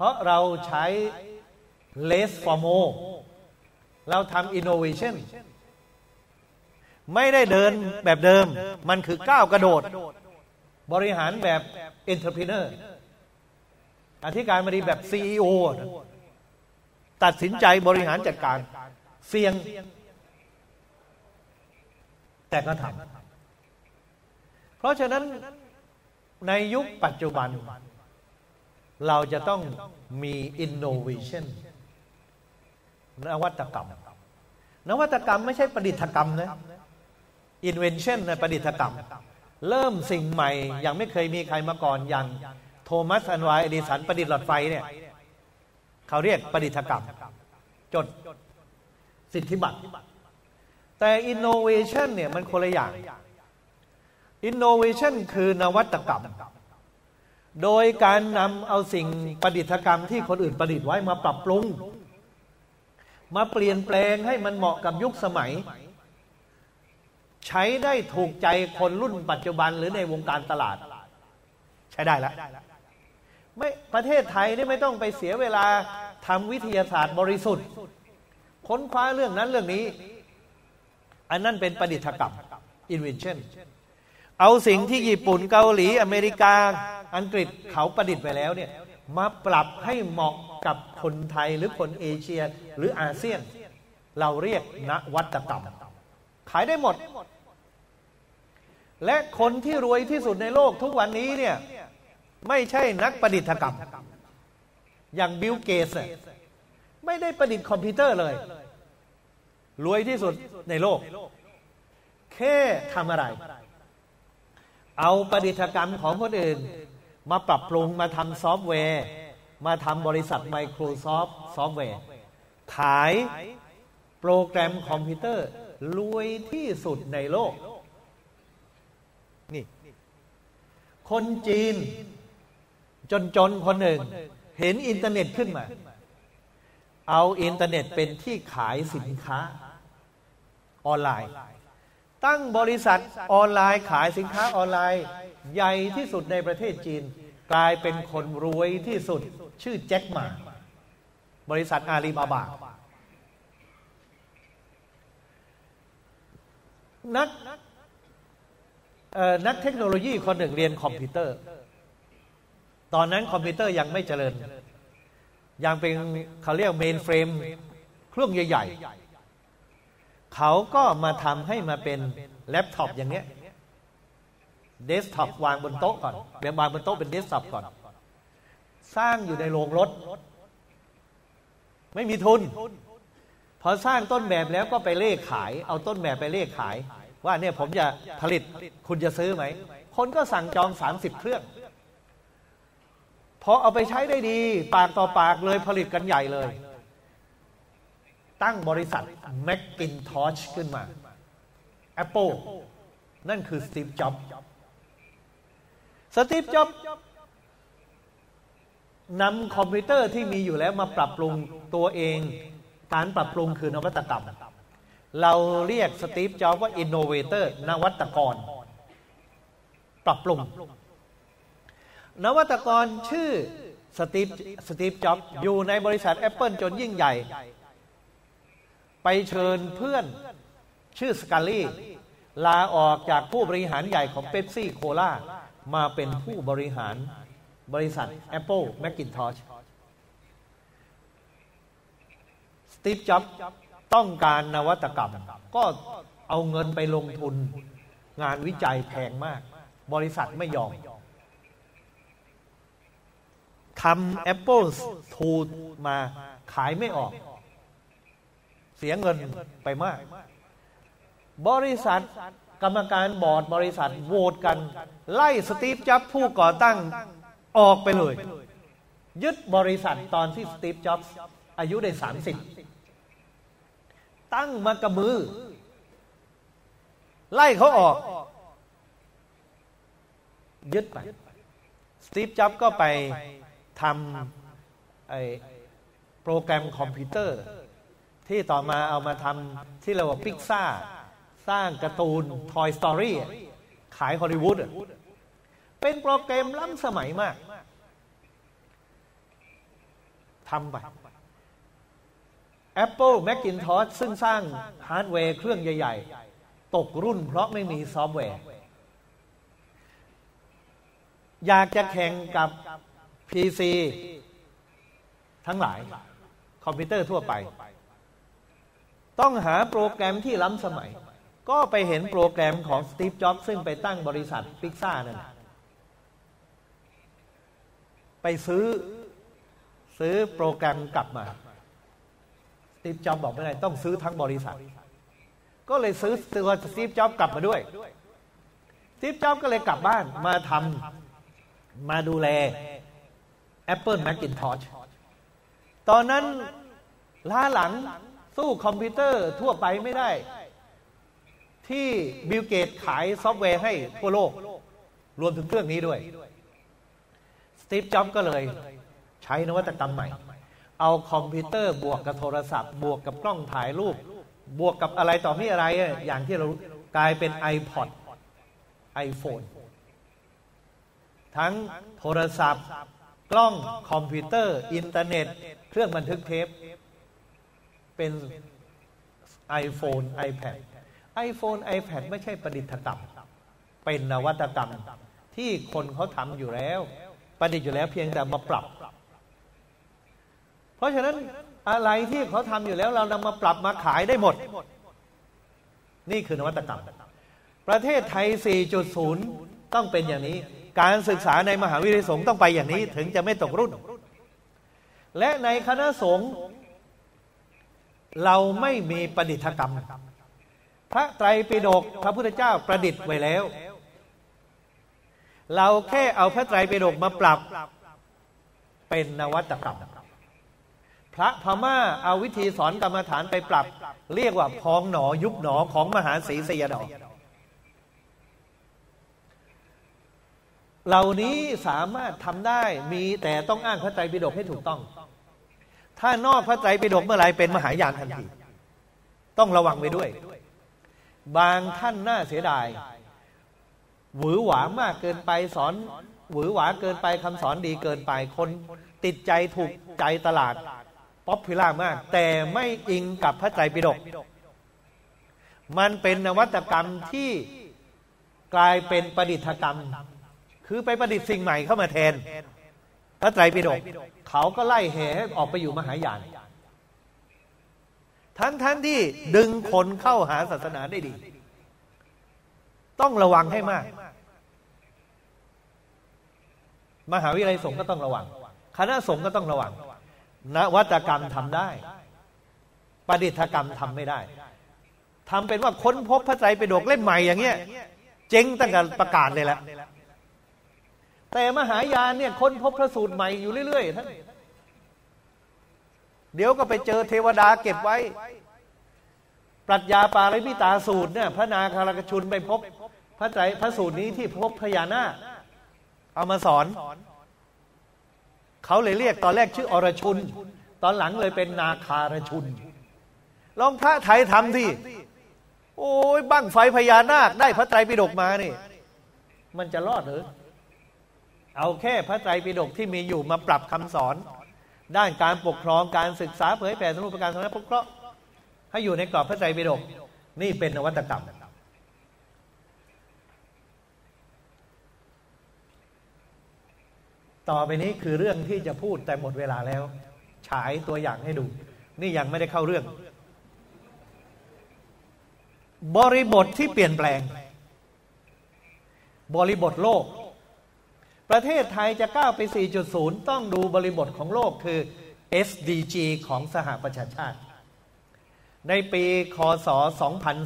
เพราะเราใช้ less for more เราทำ innovation ไม่ได้เดินแบบเดิม มันคือก้าวกระโดด บริหารแบบ entrepreneur อธิการบดีแบบ CEO ตัดสินใจบริหารจัดการ เสี่ยง แต่ก็ทำเพราะฉะนั้นในยุคปัจจุบัน เราจะต้องมี innovation นวัตกรรม นวัตกรรมไม่ใช่ประดิษฐกรรมนะ invention ในประดิษฐกรรม เริ่มสิ่งใหม่ยังไม่เคยมีใครมาก่อนอย่างโทมัสอันไวเอดิสันประดิษฐ์หลอดไฟเนี่ยเขาเรียกประดิษฐกรรม จดสิทธิบัตรแต่ innovation เนี่ยมันคนละอย่าง innovation คือนวัตกรรม โดยการนำเอาสิ่งประดิษฐกรรมที่คนอื่นประดิษฐ์ไว้มาปรับปรุง มาเปลี่ยนแปลงให้มันเหมาะกับยุคสมัย ใช้ได้ถูกใจคนรุ่นปัจจุบันหรือในวงการตลาด ใช้ได้แล้วไม่ประเทศไทยนี่ไม่ต้องไปเสียเวลาทำวิทยาศาสตร์บริสุทธิ์ ค้นคว้าเรื่องนั้นเรื่องนี้ อันนั้นเป็นประดิษฐกรรม invention เอาสิ่งที่ญี่ปุ่นเกาหลีอเมริกา อังกฤษเขาประดิษฐ์ไปแล้วเนี่ยมาปรับให้เหมาะกับคนไทยหรือคนเอเชียหรืออาเซียน เราเรียกนวัตกรรม ขายได้หมด และคนที่รวยที่สุดในโลกทุกวันนี้เนี่ยไม่ใช่นักประดิษฐกรรม อย่างบิลเกสไม่ได้ประดิษฐ์คอมพิวเตอร์เลย รวยที่สุดในโลก แค่ทำอะไร เอาประดิษฐกรรมของคนอื่น มาปรับปรุงมาทำซอฟต์แวร์ มาทำบริษัท Microsoft ซอฟต์แวร์ ขายโปรแกรมคอมพิวเตอร์รวยที่สุดในโลก นี่ คนจีน จน ๆ คนหนึ่ง เห็นอินเทอร์เน็ตขึ้นมา เอาอินเทอร์เน็ตเป็นที่ขายสินค้าออนไลน์ ตั้งบริษัทออนไลน์ขายสินค้าออนไลน์ ใหญ่ที่สุดในประเทศจีน กลายเป็นคนรวยที่สุด ชื่อแจ็คหมาบริษัทอาลีบาบา นักเอ่อนักเทคโนโลยีคนหนึ่งเรียนคอมพิวเตอร์ ตอนนั้นคอมพิวเตอร์ยังไม่เจริญ ยังเป็นเขาเรียก mainframe เครื่องใหญ่ ๆ เขาก็มาทำให้มาเป็นแล็ปท็อปอย่างเนี้ย เดสก์ท็อปวางบนโต๊ะก่อนเดี๋ยววางบนโต๊ะเป็นเดสก์ท็อปก่อน สร้างอยู่ในโรงรถ ไม่มีทุน พอสร้างต้นแบบแล้วก็ไปเร่ขาย เอาต้นแบบไปเร่ขาย ว่าเนี่ยผมจะผลิตคุณจะซื้อไหม คนก็สั่งจองสามสิบเครื่อง พอเอาไปใช้ได้ดี ปากต่อปากเลยผลิตกันใหญ่เลย ตั้งบริษัท Macintosh ขึ้นมา Apple นั่นคือสตีฟจ็อบส สตีฟจ็อบนำคอมพิวเตอร์ที่มีอยู่แล้วมาปรับปรุงตัวเอง การปรับปรุงคือนวัตกรรม เราเรียกสตีฟจ็อบว่า innovator นวัตกร ปรับปรุง นวัตกรชื่อสตีฟสตีฟจ็อบอยู่ในบริษัท Apple จนยิ่งใหญ่ ไปเชิญเพื่อนชื่อสกาลี่ลาออกจากผู้บริหารใหญ่ของเ e p ซี่โคลา มาเป็นผู้บริหารบริษัท Apple Macintosh สตีฟจ็อบต้องการนวัตกรรม ก็เอาเงินไปลงทุนงานวิจัยแพงมาก บริษัทไม่ยอมทำ Apple ทูมาขายไม่ออก เสียเงินไปมาก บริษัท กรรมการบอร์ดบริษัทโหวตกัน ไล่สตีฟจ็อบผู้ก่อตั้งออกไปเลย ยึดบริษัทตอนที่สตีฟจ็อบอายุได้สามสิบตั้งมากับมือ ไล่เขาออก ยึดไปสตีฟจ็อบก็ไปทำไอโปรแกรมคอมพิวเตอร์ ที่ต่อมาเอามาทำที่เราว่าพิกซ่า สร้างการ์ตูน Toy Story ขายฮอลลีวูดเป็นโปรแกรมล้ำสมัยมากทำไป Apple Macintosh ซึ่งสร้างฮาร์ดแวร์เครื่องใหญ่ ๆ ตกรุ่นเพราะไม่มีซอฟต์แวร์ อยากจะแข่งกับ PC ทั้งหลาย คอมพิวเตอร์ทั่วไป ต้องหาโปรแกรมที่ล้ำสมัย ก็ไปเห็นโปรแกรมของสตีฟจ็อบซึ่งไปตั้งบริษัทพิกซ่านั่นไปซื้อซื้อโปรแกรมกลับมาสตีฟจ็อบบอกไม่ได้ต้องซื้อทั้งบริษัท ก็เลยซื้อตัวสตีฟจ็อบกลับมาด้วยสตีฟจ็อบก็เลยกลับบ้านมาทำมาดูแล Apple Macintosh ตอนนั้นล้าหลังสู้คอมพิวเตอร์ทั่วไปไม่ได้ ที่บิลเกตส์ขายซอฟต์แวร์ให้ทั่วโลก รวมถึงเครื่องนี้ด้วย สตีฟ จ็อบก็เลยใช้นวัตกรรมใหม่ เอาคอมพิวเตอร์บวกกับโทรศัพท์ บวกกับกล้องถ่ายรูป บวกกับอะไรต่อมีอะไร อย่างที่เรากลายเป็น iPod iPhone ทั้งโทรศัพท์ กล้องคอมพิวเตอร์ อินเทอร์เน็ต เครื่องบันทึกเทป เป็น iPhone iPad iPhone iPad ไม่ใช่ประดิษฐกรรม เป็นนวัตกรรมที่คนเขาทำอยู่แล้ว ประดิษฐ์อยู่แล้วเพียงแต่มาปรับ เพราะฉะนั้นอะไรที่เขาทำอยู่แล้วเรานำมาปรับมาขายได้หมด นี่คือนวัตกรรม ประเทศไทย 4.0 ต้องเป็นอย่างนี้ การศึกษาในมหาวิทยาลัยสงฆ์ต้องไปอย่างนี้ถึงจะไม่ตกรุ่น และในคณะสงฆ์เราไม่มีประดิษฐกรรม พระไตรปิฎกพระพุทธเจ้าประดิษฐ์ไว้แล้ว เราแค่เอาพระไตรปิฎกมาปรับเป็นนวัตกรรมพระพม่าเอาวิธีสอนกรรมฐานไปปรับ เรียกว่าพองหนอยุบหนอของมหาศรีสยดอเหล่านี้สามารถทำได้มีแต่ต้องอ้างพระไตรปิฎกให้ถูกต้อง ถ้านอกพระไตรปิฎกเมื่อไรเป็นมหายานทันที ต้องระวังไว้ด้วย บางท่านน่าเสียดาย หวือหวามากเกินไปสอน หวือหวาเกินไปคำสอนดีเกินไปคนติดใจถูกใจตลาด ป๊อปพิล่ามาก แต่ไม่อิงกับพระไตรปิฎกมันเป็นนวัตกรรมที่กลายเป็นประดิษฐกรรม คือไปประดิษฐ์สิ่งใหม่เข้ามาแทนพระไตรปิฎกเขาก็ไล่แห่ออกไปอยู่มหายาน ทั้งทั้งที่ดึงคนเข้าหาศาสนาได้ดี ต้องระวังให้มาก มหาวิทยาลัยสงฆ์ก็ต้องระวัง คณะสงฆ์ก็ต้องระวังนวัตกรรมทำได้ ประดิษฐกรรมทำไม่ได้ทำเป็นว่าค้นพบพระไตรปิฎกเล่มใหม่อย่างเงี้ย เจ๊งตั้งแต่ประกาศเลยแหละแต่มหายานเนี่ยค้นพบพระสูตรใหม่อยู่เรื่อยๆท่าน เดี๋ยวก็ไปเจอเทวดาเก็บไว้ ปรัชญาปาริมิตาสูตรเนี่ยพระนาคารกชุนไปพบ พระไตรพระสูตรนี้ที่พบพญานาคเอามาสอน เขาเลยเรียกตอนแรกชื่ออรชุน ตอนหลังเลยเป็นนาคารชุน ลองพระไทยทำสิโอ้ยบั้งไฟพญานาคได้พระไตรปิฎกมานี่ มันจะรอดหรือ เอาแค่พระไตรปิฎกที่มีอยู่มาปรับคำสอน ด้านการปกครองการศึกษาเผยแผ่สรุปการสอนปกเครองให้อยู่ในกรอบพระไตรปิฎกนี่เป็นนวัตกรรม ต่อไปนี้คือเรื่องที่จะพูดแต่หมดเวลาแล้ว ฉายตัวอย่างให้ดู นี่ยังไม่ได้เข้าเรื่อง บริบทที่เปลี่ยนแปลง บริบทโลก ประเทศไทยจะก้าวไป 4.0 ต้องดูบริบทของโลกคือ SDG ของสหประชาชาติ ในปีคศ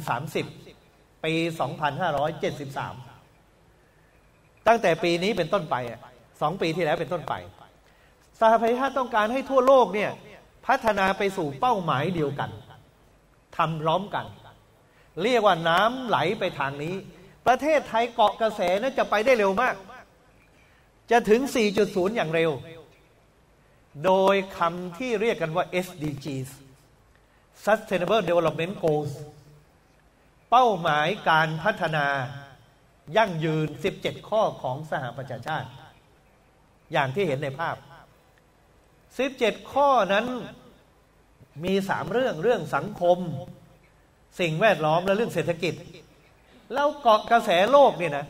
2030 ปี 2573 ตั้งแต่ปีนี้เป็นต้นไปสองปีที่แล้วเป็นต้นไป สหประชาชาติต้องการให้ทั่วโลกเนี่ยพัฒนาไปสู่เป้าหมายเดียวกันทำร้อมกัน เรียกว่าน้ำไหลไปทางนี้ ประเทศไทยเกาะกระแสนั้นจะไปได้เร็วมาก จะถึง 4.0 อย่างเร็ว โดยคำที่เรียกกันว่า SDGs Sustainable Development Goals เป้าหมายการพัฒนายั่งยืน 17 ข้อของสหประชาชาติ อย่างที่เห็นในภาพ 17 ข้อนั้นมีสามเรื่องเรื่องสังคม สิ่งแวดล้อมและเรื่องเศรษฐกิจ แล้วเกาะกระแสโลกเนี่ยนะ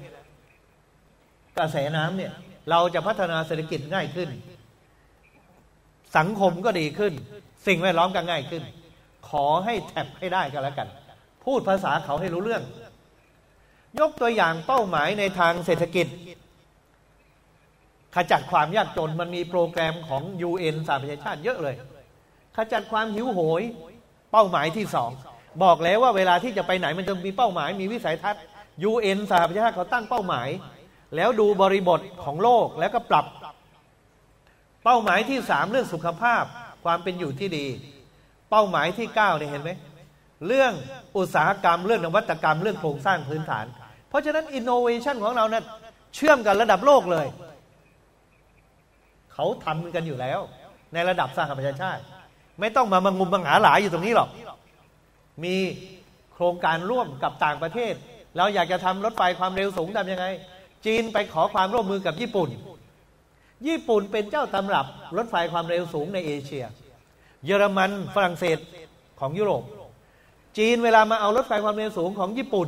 กระแสน้ำเนี่ย เราจะพัฒนาเศรษฐกิจง่ายขึ้น สังคมก็ดีขึ้น สิ่งแวดล้อมก็ง่ายขึ้น ขอให้แท็บให้ได้ก็แล้วกัน พูดภาษาเขาให้รู้เรื่อง ยกตัวอย่างเป้าหมายในทางเศรษฐกิจ ขจัดความยากจนมันมีโปรแกรมของ UN สหประชาชาติเยอะเลย ขจัดความหิวโหย เป้าหมายที่สองบอกแล้วว่าเวลาที่จะไปไหนมันจะมีเป้าหมายมีวิสัยทัศน์ UN สหประชาชาติเขาตั้งเป้าหมาย แล้วดูบริบทของโลกแล้วก็ปรับ เป้าหมายที่สามเรื่องสุขภาพความเป็นอยู่ที่ดี เป้าหมายที่เก้าเนี่ยเห็นไหมเรื่องอุตสาหกรรมเรื่องนวัตกรรมเรื่องโครงสร้างพื้นฐาน เพราะฉะนั้นอินโนเวชันของเรานะ่ยเชื่อมกันระดับโลกเลย เขาทำกันอยู่แล้ว ในระดับสหประชาชาติ ไม่ต้องมามังงุมมังหาหลายอยู่ตรงนี้หรอก มีโครงการร่วมกับต่างประเทศ เราอยากจะทำรถไฟความเร็วสูงทำยังไง จีนไปขอความร่วมมือกับญี่ปุ่น ญี่ปุ่นเป็นเจ้าตำรับรถไฟความเร็วสูงในเอเชีย เยอรมันฝรั่งเศสของยุโรป จีนเวลามาเอารถไฟความเร็วสูงของญี่ปุ่น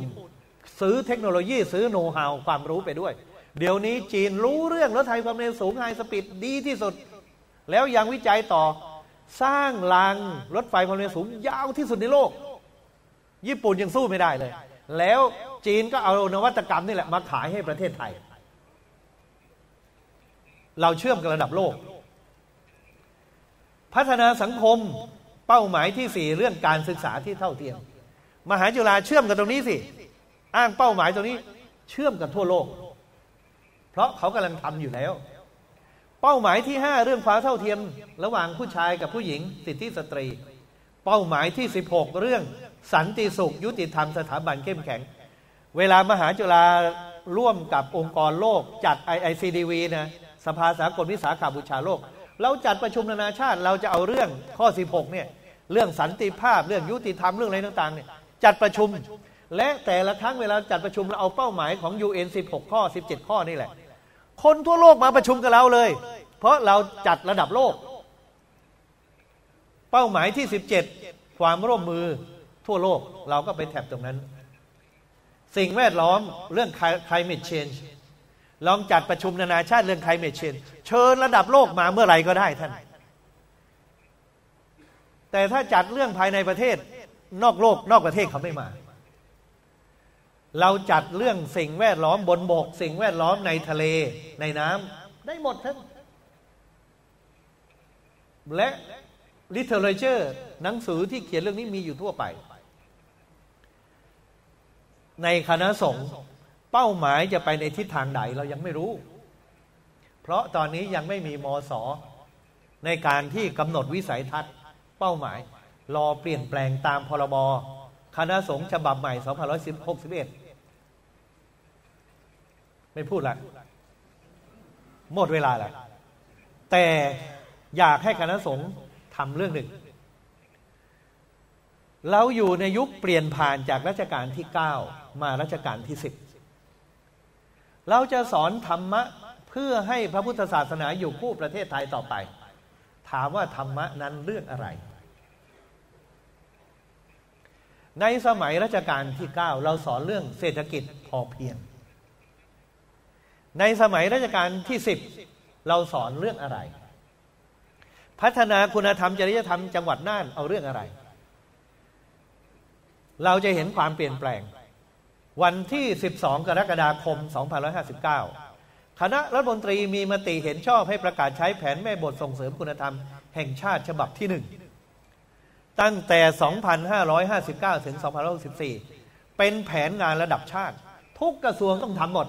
ซื้อเทคโนโลยีซื้อโน้ตฮาวความรู้ไปด้วย เดี๋ยวนี้จีนรู้เรื่องรถไฟความเร็วสูง high speed ดีที่สุด แล้วยังวิจัยต่อสร้างรางรถไฟความเร็วสูงยาวที่สุดในโลก ญี่ปุ่นยังสู้ไม่ได้เลย แล้ว จีนก็เอานวัตกรรมนี่แหละมาขายให้ประเทศไทย เราเชื่อมกันระดับโลก พัฒนาสังคมเป้าหมายที่สี่เรื่องการศึกษาที่เท่าเทียม มหาจุฬาเชื่อมกันตรงนี้สิ อ้างเป้าหมายตรงนี้เชื่อมกันทั่วโลก เพราะเขากำลังทำอยู่แล้ว เป้าหมายที่ห้าเรื่องความเท่าเทียม ระหว่างผู้ชายกับผู้หญิง สิทธิสตรี เป้าหมายที่สิบหกเรื่องสันติสุข ยุติธรรมสถาบันเข้มแข็ง เวลามหาจุฬาร่วมกับองค์กรโลกจัด IICDV นะสภาสากลวิสาขาบูชาโลก เราจัดประชุมนานาชาติเราจะเอาเรื่องข้อ 16 เนี่ยเรื่องสันติภาพเรื่องยุติธรรมเรื่องอะไรต่างๆเนี่ยจัดประชุม และแต่ละครั้งเวลาจัดประชุมเราเอาเป้าหมายของ UN 16 ข้อ 17 ข้อนี่แหละ คนทั่วโลกมาประชุมกับเราเลย เพราะเราจัดระดับโลก เป้าหมายที่ 17 ความร่วมมือทั่วโลกเราก็ไปแถบตรงนั้น สิ่งแวดล้อมเรื่อง climate change ลองจัดประชุมนานาชาติเรื่อง climate change เชิญระดับโลกมาเมื่อไหร่ก็ได้ท่าน แต่ถ้าจัดเรื่องภายในประเทศนอกโลกนอกประเทศเขาไม่มา เราจัดเรื่องสิ่งแวดล้อมบนบก สิ่งแวดล้อมในทะเลในน้ำได้หมดท่านและ literature หนังสือที่เขียนเรื่องนี้มีอยู่ทั่วไป ในคณะสงฆ์เป้าหมายจะไปในทิศทางใดเรายังไม่รู้ เพราะตอนนี้ยังไม่มีมอสอในการที่กำหนดวิสัยทัศน์ เป้าหมาย รอเปลี่ยนแปลงตามพรบคณะสงฆ์ฉบับใหม่2561 ไม่พูดละหมดเวลาล้วแต่อยากให้คณะสงฆ์ทำเรื่องหนึ่ง เราอยู่ในยุคเปลี่ยนผ่านจากรัชกาลที่ 9 มารัชกาลที่10เราจะสอนธรรมะเพื่อให้พระพุทธศาสนาอยู่คู่ประเทศไทยต่อไป ถามว่าธรรมะนั้นเรื่องอะไร ในสมัยรัชกาลที่ 9 เราสอนเรื่องเศรษฐกิจพอเพียง ในสมัยรัชกาลที่ 10 เราสอนเรื่องอะไร พัฒนาคุณธรรมจริยธรรมจังหวัดน่านเอาเรื่องอะไร เราจะเห็นความเปลี่ยนแปลง วันที่ 12 กรกฎาคม 2559 คณะรัฐมนตรีมีมติเห็นชอบให้ประกาศใช้แผนแม่บทส่งเสริมคุณธรรมแห่งชาติฉบับที่หนึ่งตั้งแต่ 2,559 ถึง 2,564 เป็นแผนงานระดับชาติ ทุกกระทรวงต้องทำหมด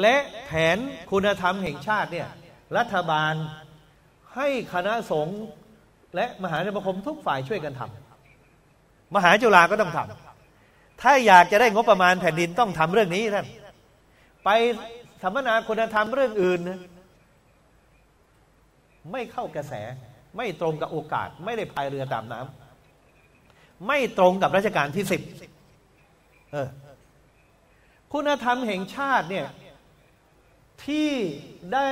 และแผนคุณธรรมแห่งชาติเนี่ยรัฐบาลให้คณะสงฆ์และมหาสมาคมทุกฝ่ายช่วยกันทำมหาจุฬาก็ต้องทำ ถ้าอยากจะได้งบประมาณแผ่นดินต้องทำเรื่องนี้ท่านไปสัมมนาคุณธรรมเรื่องอื่น ไม่เข้ากระแส ไม่ตรงกับโอกาส ไม่ได้พายเรือตามน้ำไม่ตรงกับรัชกาลที่สิบเออคุณธรรมแห่งชาติเนี่ยที่ได้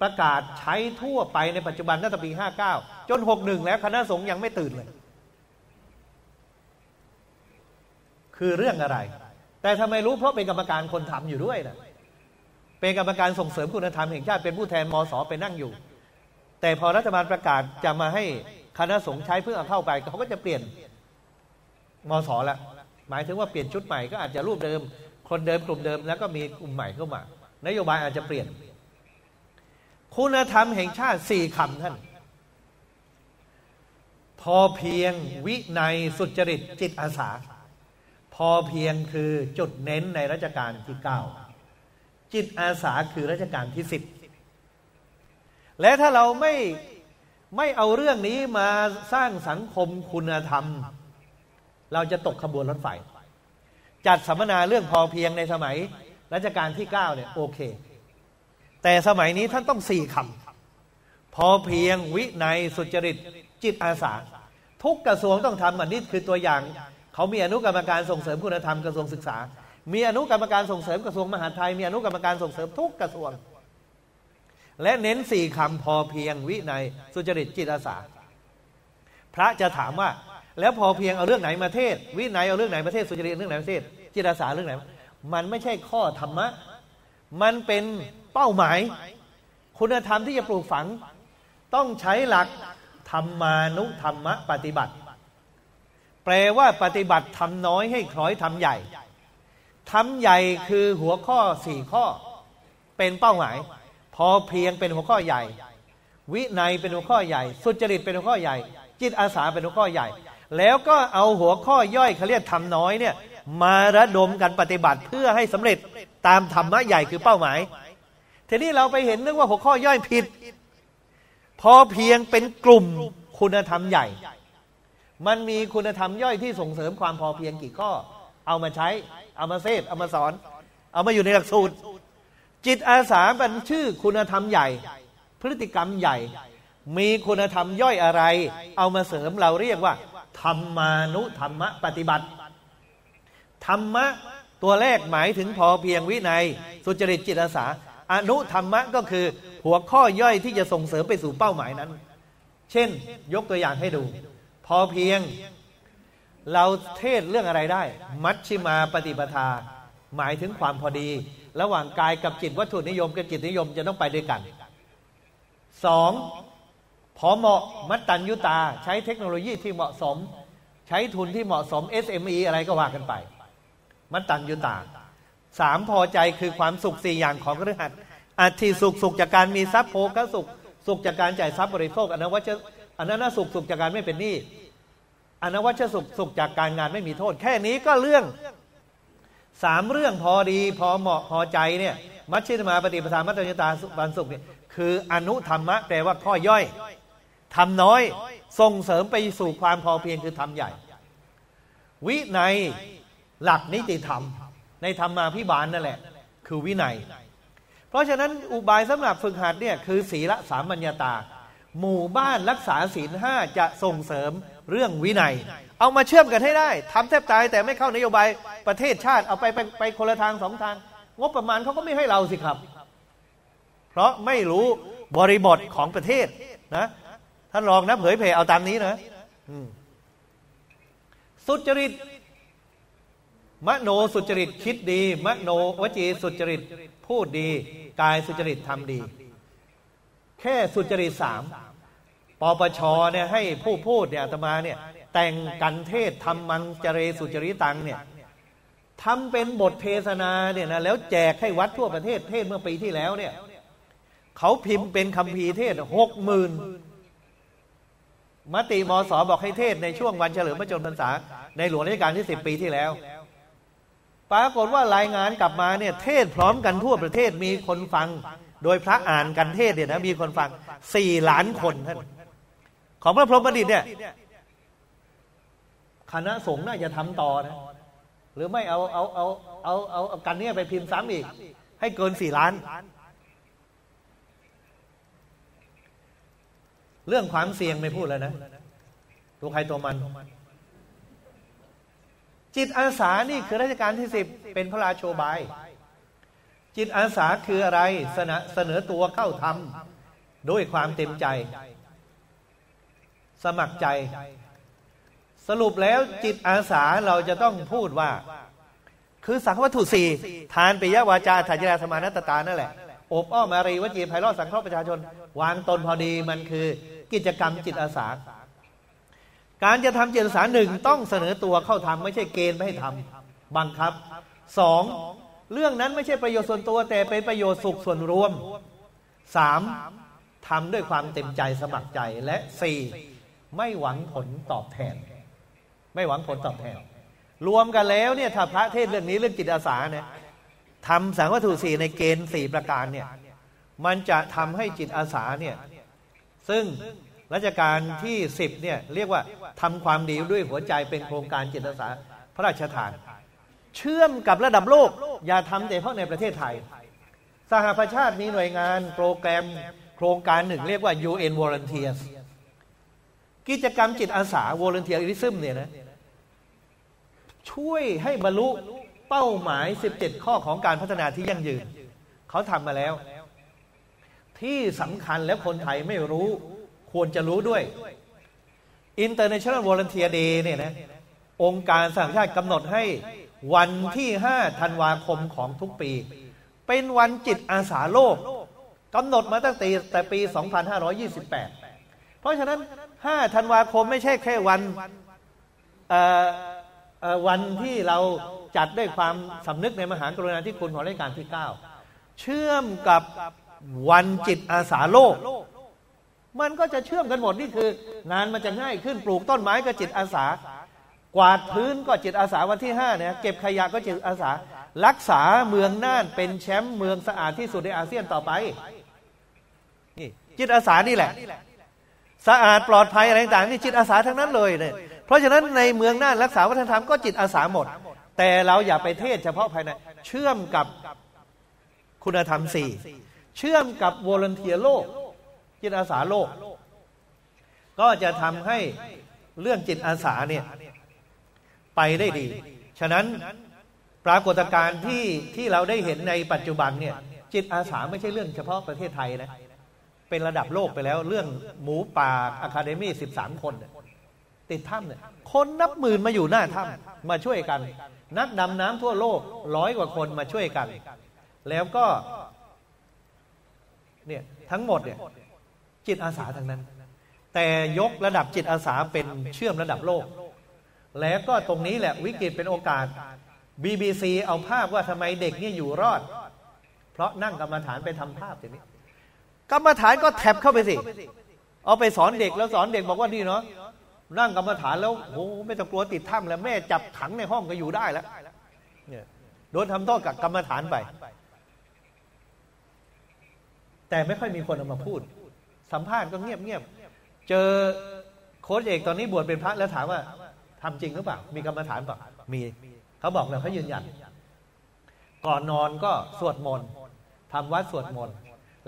ประกาศใช้ทั่วไปในปัจจุบันตั้งแต่ปีห้าเก้าจนหกหนึ่งแล้วคณะสงฆ์ยังไม่ตื่นเลย คือเรื่องอะไร แต่ทำไมรู้เพราะเป็นกรรมการคนทำอยู่ด้วยนะเป็นกรรมการส่งเสริมคุณธรรมแห่งชาติเป็นผู้แทนมสไปนั่งอยู่ แต่พอรัฐบาลประกาศจะมาให้คณะสงฆ์ใช้เพื่อเข้าไปเขาก็จะเปลี่ยนมสล้วหมายถึงว่าเปลี่ยนชุดใหม่ก็อาจจะรูปเดิม คนเดิมกลุ่มเดิมแล้วก็มีกลุ่มใหม่เข้ามา นโยบายอาจจะเปลี่ยน คุณธรรมแห่งชาติสี่คำท่าน พอเพียงวินัยสุจริตจิตอาสา พอเพียงคือจุดเน้นในรัชกาลที่เก้าจิตอาสาคือรัชกาลที่สิบและถ้าเราไม่ไม่เอาเรื่องนี้มาสร้างสังคมคุณธรรม เราจะตกขบวนรถไฟ จัดสัมมนาเรื่องพอเพียงในสมัยรัชกาลที่เก้าเนี่ยโอเค แต่สมัยนี้ท่านต้องสี่คำพอเพียงวิในสุจริตจิตอาสา ทุกกระทรวงต้องทำอันนี้คือตัวอย่าง เขามีอนุกรรมการส่งเสริมคุณธรรมกระทรวงศึกษา มีอนุกรรมการส่งเสริมกระทรวงมหาดไทย มีอนุกรรมการส่งเสริมทุกกระทรวง และเน้นสี่คำพอเพียงวิในสุจริตจิตอาสา พระจะถามว่า แล้วพอเพียงเอาเรื่องไหนมาเทศ วินัยเอาเรื่องไหนมาเทศสุจริตเรื่องไหนมาเทศจิตอาสาเรื่องไหน มันไม่ใช่ข้อธรรมะ มันเป็นเป้าหมาย คุณธรรมที่จะปลูกฝัง ต้องใช้หลักธรรมานุธรรมะปฏิบัติ แปลว่าปฏิบัติทำน้อยให้คล้อยทำใหญ่ทำใหญ่คือหัวข้อสี่ข้อ เป็นเป้าหมาย พอเพียงเป็นหัวข้อใหญ่ วินัยเป็นหัวข้อใหญ่ สุจริตเป็นหัวข้อใหญ่ จิตอาสาเป็นหัวข้อใหญ่ แล้วก็เอาหัวข้อย่อยเขาเรียกทำน้อยเนี่ยมาระดมกันปฏิบัติเพื่อให้สำเร็จตามธรรมะใหญ่คือเป้าหมาย ทีนี้เราไปเห็นนึกว่าหัวข้อย่อยผิด พอเพียงเป็นกลุ่มคุณธรรมใหญ่ มันมีคุณธรรมย่อยที่ส่งเสริมความพอเพียงกี่ข้อ เอามาใช้ เอามาเซฟเอามาสอน เอามาอยู่ในหลักสูตร จิตอาสาเป็นชื่อคุณธรรมใหญ่ พฤติกรรมใหญ่ มีคุณธรรมย่อยอะไร เอามาเสริมเราเรียกว่าธรรมานุธรรมะปฏิบัติ ธรรมะตัวแรกหมายถึงพอเพียงวินัย สุจริตจิตอาสา อนุธรรมะก็คือหัวข้อย่อยที่จะส่งเสริมไปสู่เป้าหมายนั้น เช่น ยกตัวอย่างให้ดู พอเพียง เราเทศเรื่องอะไรได้ มัชชิมาปฏิปทา หมายถึงความพอดี ระหว่างกายกับจิตวัตถุนิยมกับจิตนิยมจะต้องไปด้วยกันสองพอเหมาะมัตตัญยุตา ใช้เทคโนโลยีที่เหมาะสม ใช้ทุนที่เหมาะสม SME อะไรก็ว่ากันไป มัตตัญยุตาสามพอใจคือความสุขสี่อย่างของเครือขัดอาทิสุขสุขจากการมีทรัพย์โภคสุข สุขจากการจ่ายทรัพย์บริโภคอนนั้นว่าจะ อันนั้นสุขสุขจากการไม่เป็นหนี้อันนั้นว่าจะสุขสุขจากการงานไม่มีโทษ แค่นี้ก็เรื่องสามเรื่องพอดีพอเหมาะพอใจเนี่ยมัชฌิมาปฏิปทามัตตญตาบันสุขเนี่ยคืออนุธรรมะแปลว่าข้อย่อยทำน้อยส่งเสริมไปสู่ความพอเพียงคือทำใหญ่ วิในหลักนิติธรรม ในธรรมาพิบาลนั่นแหละ คือวินัย เพราะฉะนั้นอุบายสำหรับฝึกหัดเนี่ยคือศีลสามัญญาตา หมู่บ้านรักษาศีลห้าจะส่งเสริมเรื่องวินัย เอามาเชื่อมกันให้ได้ทำแทบตายแต่ไม่เข้านโยบายประเทศชาติเอาไปไปไปคนละทางสองทาง งบประมาณเขาก็ไม่ให้เราสิครับ เพราะไม่รู้บริบทของประเทศนะท่านรองนะเผยเพยเอาตามนี้นะสุจริต มโนสุจริตคิดดี มโนวจีสุจริตพูดดี กายสุจริตทำดี แค่สุจริตสามปปชเนี่ยให้ผู้พูดเนี่ยอาตมาเนี่ยแต่งกันเทศทำมังจเรสุจริตังเนี่ยทำเป็นบทเทศนาเนี่ยนะแล้วแจกให้วัดทั่วประเทศเทศเมื่อปีที่แล้วเนี่ยเขาพิมพ์เป็นคำพีเทศหกหมื่นมติมสบอกให้เทศในช่วงวันเฉลิมพระชนมพรรษา ในหลวงรัชกาลที่สิบปีที่แล้ว ปรากฏว่ารายงานกลับมาเนี่ยเทศพร้อมกันทั่วประเทศมีคนฟัง โดยพระอ่านกันเทศเนี่ยนะมีคนฟังสี่ล้านคนท่านของพระพรหมบัณฑิตเนี่ยคณะสงฆ์น่าจะทำต่อนะ หรือไม่เอาเอาเอาเอาเอาเอากันเนี่ยไปพิมพ์ซ้ำอีก ให้เกินสี่ล้าน เรื่องความเสี่ยงไม่พูดแล้วนะตัวใครตัวมัน จิตอาสานี่คือราชการที่สิบเป็นพระราโชบาย จิตอาสาคืออะไรเสนอตัวเข้าทำด้วยความเต็มใจ สมัครใจ สรุปแล้วจิตอาสาเราจะต้องพูดว่า คือสังวัตถุสี่ทานปิยวาจาถาจราสมานตตานั่นแหละอบอ้อมารีวจีไพเราะสังเคราะห์ประชาชน วางตนพอดีมันคือกิจกรรมจิตอาสา การจะทำจิตอาสาหนึ่งต้องเสนอตัวเข้าทำไม่ใช่เกณฑ์ไม่ให้ทำบังคับสอง เรื่องนั้นไม่ใช่ประโยชน์ส่วนตัว แต่เป็นประโยชน์สุขส่วนรวมสามทำด้วยความเต็มใจสมัครใจและสี่ไม่หวังผลตอบแทน ไม่หวังผลตอบแทน รวมกันแล้วเนี่ยถ้าพระเทศเรื่องนี้เรื่องจิตอาสาเนี่ยทำสังวัตถุสี่ในเกณฑ์สี่ประการเนี่ยมันจะทำให้จิตอาสาเนี่ยซึ่งรัชการที่สิบเนี่ยเรียกว่าทำความดีด้วยหัวใจเป็นโครงการจิตอาสาพระราชทาน เชื่อมกับระดับโลก อย่าทำแต่เพาะในประเทศไทย สหประชาติมีหน่วยงานโปรแกรมโครงการหนึ่งเรียกว่า UN Volunteers กิจกรรมจิตอาสา volunteerism เนี่ยนะช่วยให้บรรลุเป้าหมาย 17 ข้อของการพัฒนาที่ยั่งยืน เขาทำมาแล้ว ที่สำคัญแล้วคนไทยไม่รู้ควรจะรู้ด้วย International Volunteer Day เนี่ยนะองค์การสหประชาชาติกำหนดให้ วันที่5ธันวาคมของทุกปี เป็นวันจิตอาสาโลกกำหนดมาตั้งแต่แต่ปี 2528 เพราะฉะนั้นห้าธันวาคมไม่ใช่แค่วันวันที่เราจัดด้วยความสำนึกในมหากรุณาธิคุณของรัชกาลที่เก้าเชื่อมกับวันจิตอาสาโลก มันก็จะเชื่อมกันหมดนี่คืองานมันจะง่ายขึ้นปลูกต้นไม้ก็จิตอาสา กวาดพื้นก็จิตอาสาวันที่ห้าเนี่ยเก็บขยะก็จิตอาสา รักษาเมืองน่านเป็นแชมป์เมืองสะอาดที่สุดในอาเซียนต่อไปนี่จิตอาสานี่แหละ สะอาดปลอดภัยอะไรต่างๆนี่จิตอาสาทั้งนั้นเลยเนี่ยเพราะฉะนั้นในเมืองน่านรักษาวัฒนธรรมก็จิตอาสาหมด แต่เราอย่าไปเทศน์เฉพาะภายใน เชื่อมกับคุณธรรมสี่เชื่อมกับ volunteer โลก จิตอาสาโลก ก็จะทำให้เรื่องจิตอาสาเนี่ย ไปได้ดี ฉะนั้นปรากฏการณ์ที่ที่เราได้เห็นในปัจจุบันเนี่ยจิตอาสาไม่ใช่เรื่องเฉพาะประเทศไทยนะ เป็นระดับโลกไปแล้วเรื่องหมูป่าอะคาเดมี่สิบสามคน ติดถ้ำเนี่ยคนนับหมื่นมาอยู่หน้าถ้ำมาช่วยกัน นักดำน้ำทั่วโลกร้อยกว่าคนมาช่วยกัน แล้วก็เนี่ยทั้งหมดเนี่ยจิตอาสาทั้งนั้น แต่ยกระดับจิตอาสาเป็นเชื่อมระดับโลก แล้วก็ตรงนี้แหละวิกฤตเป็นโอกาส BBC เอาภาพว่าทำไมเด็กเนี่ยอยู่รอด เพราะนั่งกรรมฐานไปทำภาพอย่างนี้กรรมฐานก็แท็บเข้าไปสิ เอาไปสอนเด็กแล้วสอนเด็กบอกว่านี่เนาะนั่งกรรมฐานแล้วโอ้ไม่ต้องกลัวติดถ้ำแล้วแม่จับขังในห้องก็อยู่ได้แล้วเนี่ยโดนทำโทษกับกรรมฐานไป แต่ไม่ค่อยมีคนเอามาพูด สัมภาษณ์ก็เงียบเงียบเจอโค้ชเอกตอนนี้บวชเป็นพระแล้วถามว่า ทำจริงหรือเปล่า มีกรรมฐานเปล่ามีเขาบอกแล้วเขายืนยัน ก่อนนอนก็สวดมนต์ทำวัดสวดมนต์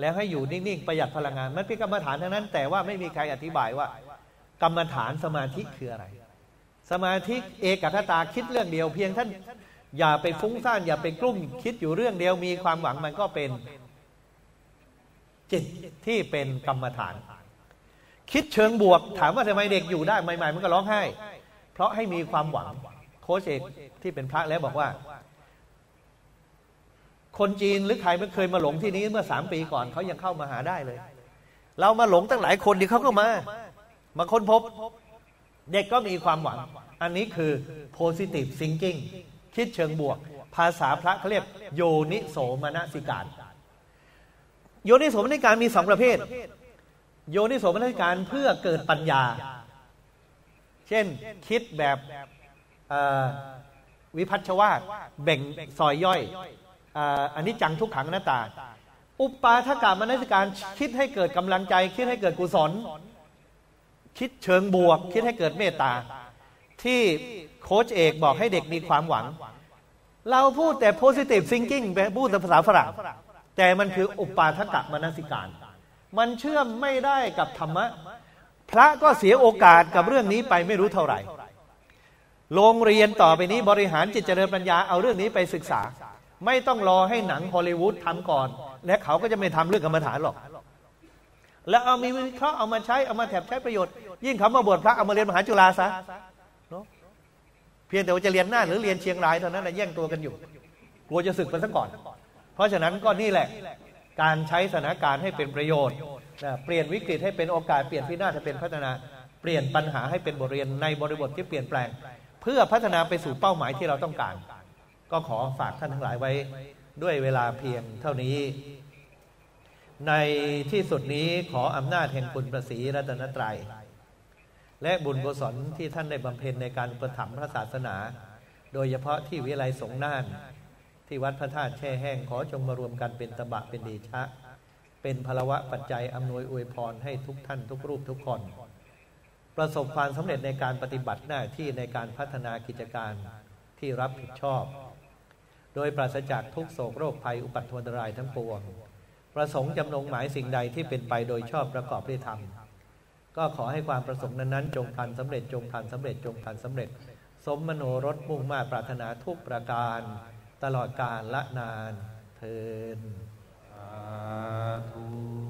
แล้วให้อยู่นิ่งๆประหยัดพลังงาน มันเป็นกรรมฐานทั้งนั้น แต่ว่าไม่มีใครอธิบายว่า กรรมฐานสมาธิคืออะไร สมาธิเอกคตาคิดเรื่องเดียวเพียงท่านอย่าไปฟุ้งซ่านอย่าไปกลุ้มคิดอยู่เรื่องเดียวมีความหวังมันก็เป็นจิตที่เป็นกรรมฐาน คิดเชิงบวก ถามว่าทำไมเด็กอยู่ได้ใหม่ๆมันก็ร้องไห้ เพราะให้มีความหวังโค้ชเอกที่เป็นพระแล้วบอกว่า คนจีนหรือใครไม่เคยมาหลงที่นี้เมื่อสามปีก่อนเขายังเข้ามาหาได้เลย เรามาหลงตั้งหลายคนที่เขาก็มา มาค้นพบ เด็กก็มีความหวัง อันนี้คือ positive thinking คิดเชิงบวก ภาษาพระเขาเรียกโยนิโสมนสิการ โยนิโสมนสิการมีสองประเภท โยนิโสมนสิการเพื่อเกิดปัญญา เช่นคิดแบบวิพัชวาตแบ่งซอยย่อยอันนี้จังทุกขังหน้าตา อุปาทกามนสิการคิดให้เกิดกำลังใจ คิดให้เกิดกุศล คิดเชิงบวก คิดให้เกิดเมตตา ที่โค้ชเอกบอกให้เด็กมีความหวัง เราพูดแต่ positive thinking พูดภาษาฝรั่งแต่มันคืออุปาทกะมนสิการ มันเชื่อมไม่ได้กับธรรมะ พระก็เสียโอกาสกับเรื่องนี้ไปไม่รู้เท่าไหร่ โรงเรียนต่อไปนี้บริหารจิตเจริญปัญญาเอาเรื่องนี้ไปศึกษา ไม่ต้องรอให้หนังฮอลลีวูดทำก่อน และเขาก็จะไม่ทำเรื่องกรรมฐานหรอก แล้วเอามีวิเคราะห์เอามาใช้เอามาแถบใช้ประโยชน์ ยิ่งเขามาบวชพระเอามาเรียนมหาจุฬาซะเพียงแต่ว่าจะเรียนหน้าหรือเรียนเชียงรายเท่านั้นแย่งตัวกันอยู่ กลัวจะศึกไปซะก่อน เพราะฉะนั้นก็นี่แหละ การใช้สถานการณ์ให้เป็นประโยชน์เปลี่ยนวิกฤตให้เป็นโอกาสเปลี่ยนพินาศให้เป็นพัฒนา เปลี่ยนปัญหาให้เป็นบทเรียนในบริบทที่เปลี่ยนแปลง เพื่อพัฒนาไปสู่เป้าหมายที่เราต้องการ ก็ขอฝากท่านทั้งหลายไว้ด้วยเวลาเพียงเท่านี้ ในที่สุดนี้ขออำนาจแห่งคุณประสีรัตนตรัย และบุญกุศลที่ท่านได้บำเพ็ญในการประถมพระศาสนา โดยเฉพาะที่วิไลสงน่าน ที่วัดพระธาตุแช่แห้งขอจงมารวมกันเป็นตบะเป็นดีชะ เป็นพลวะปัจจัยอำนวยอวยพรให้ทุกท่านทุกรูปทุกคน ประสบความสำเร็จในการปฏิบัติหน้าที่ในการพัฒนากิจการที่รับผิดชอบ โดยปราศจากทุกโศกโรคภัยอุปัตถวนรายทั้งปวง ประสงค์จำนงหมายสิ่งใดที่เป็นไปโดยชอบประกอบด้วยธรรมก็ขอให้ความประสงค์นั้นๆจงพันสำเร็จจงพันสำเร็จจงพันสำเร็จ สมมโนรสมุ่งมาปรารถนาทุกประการ ตลอดกาลละนานเทินสาธุ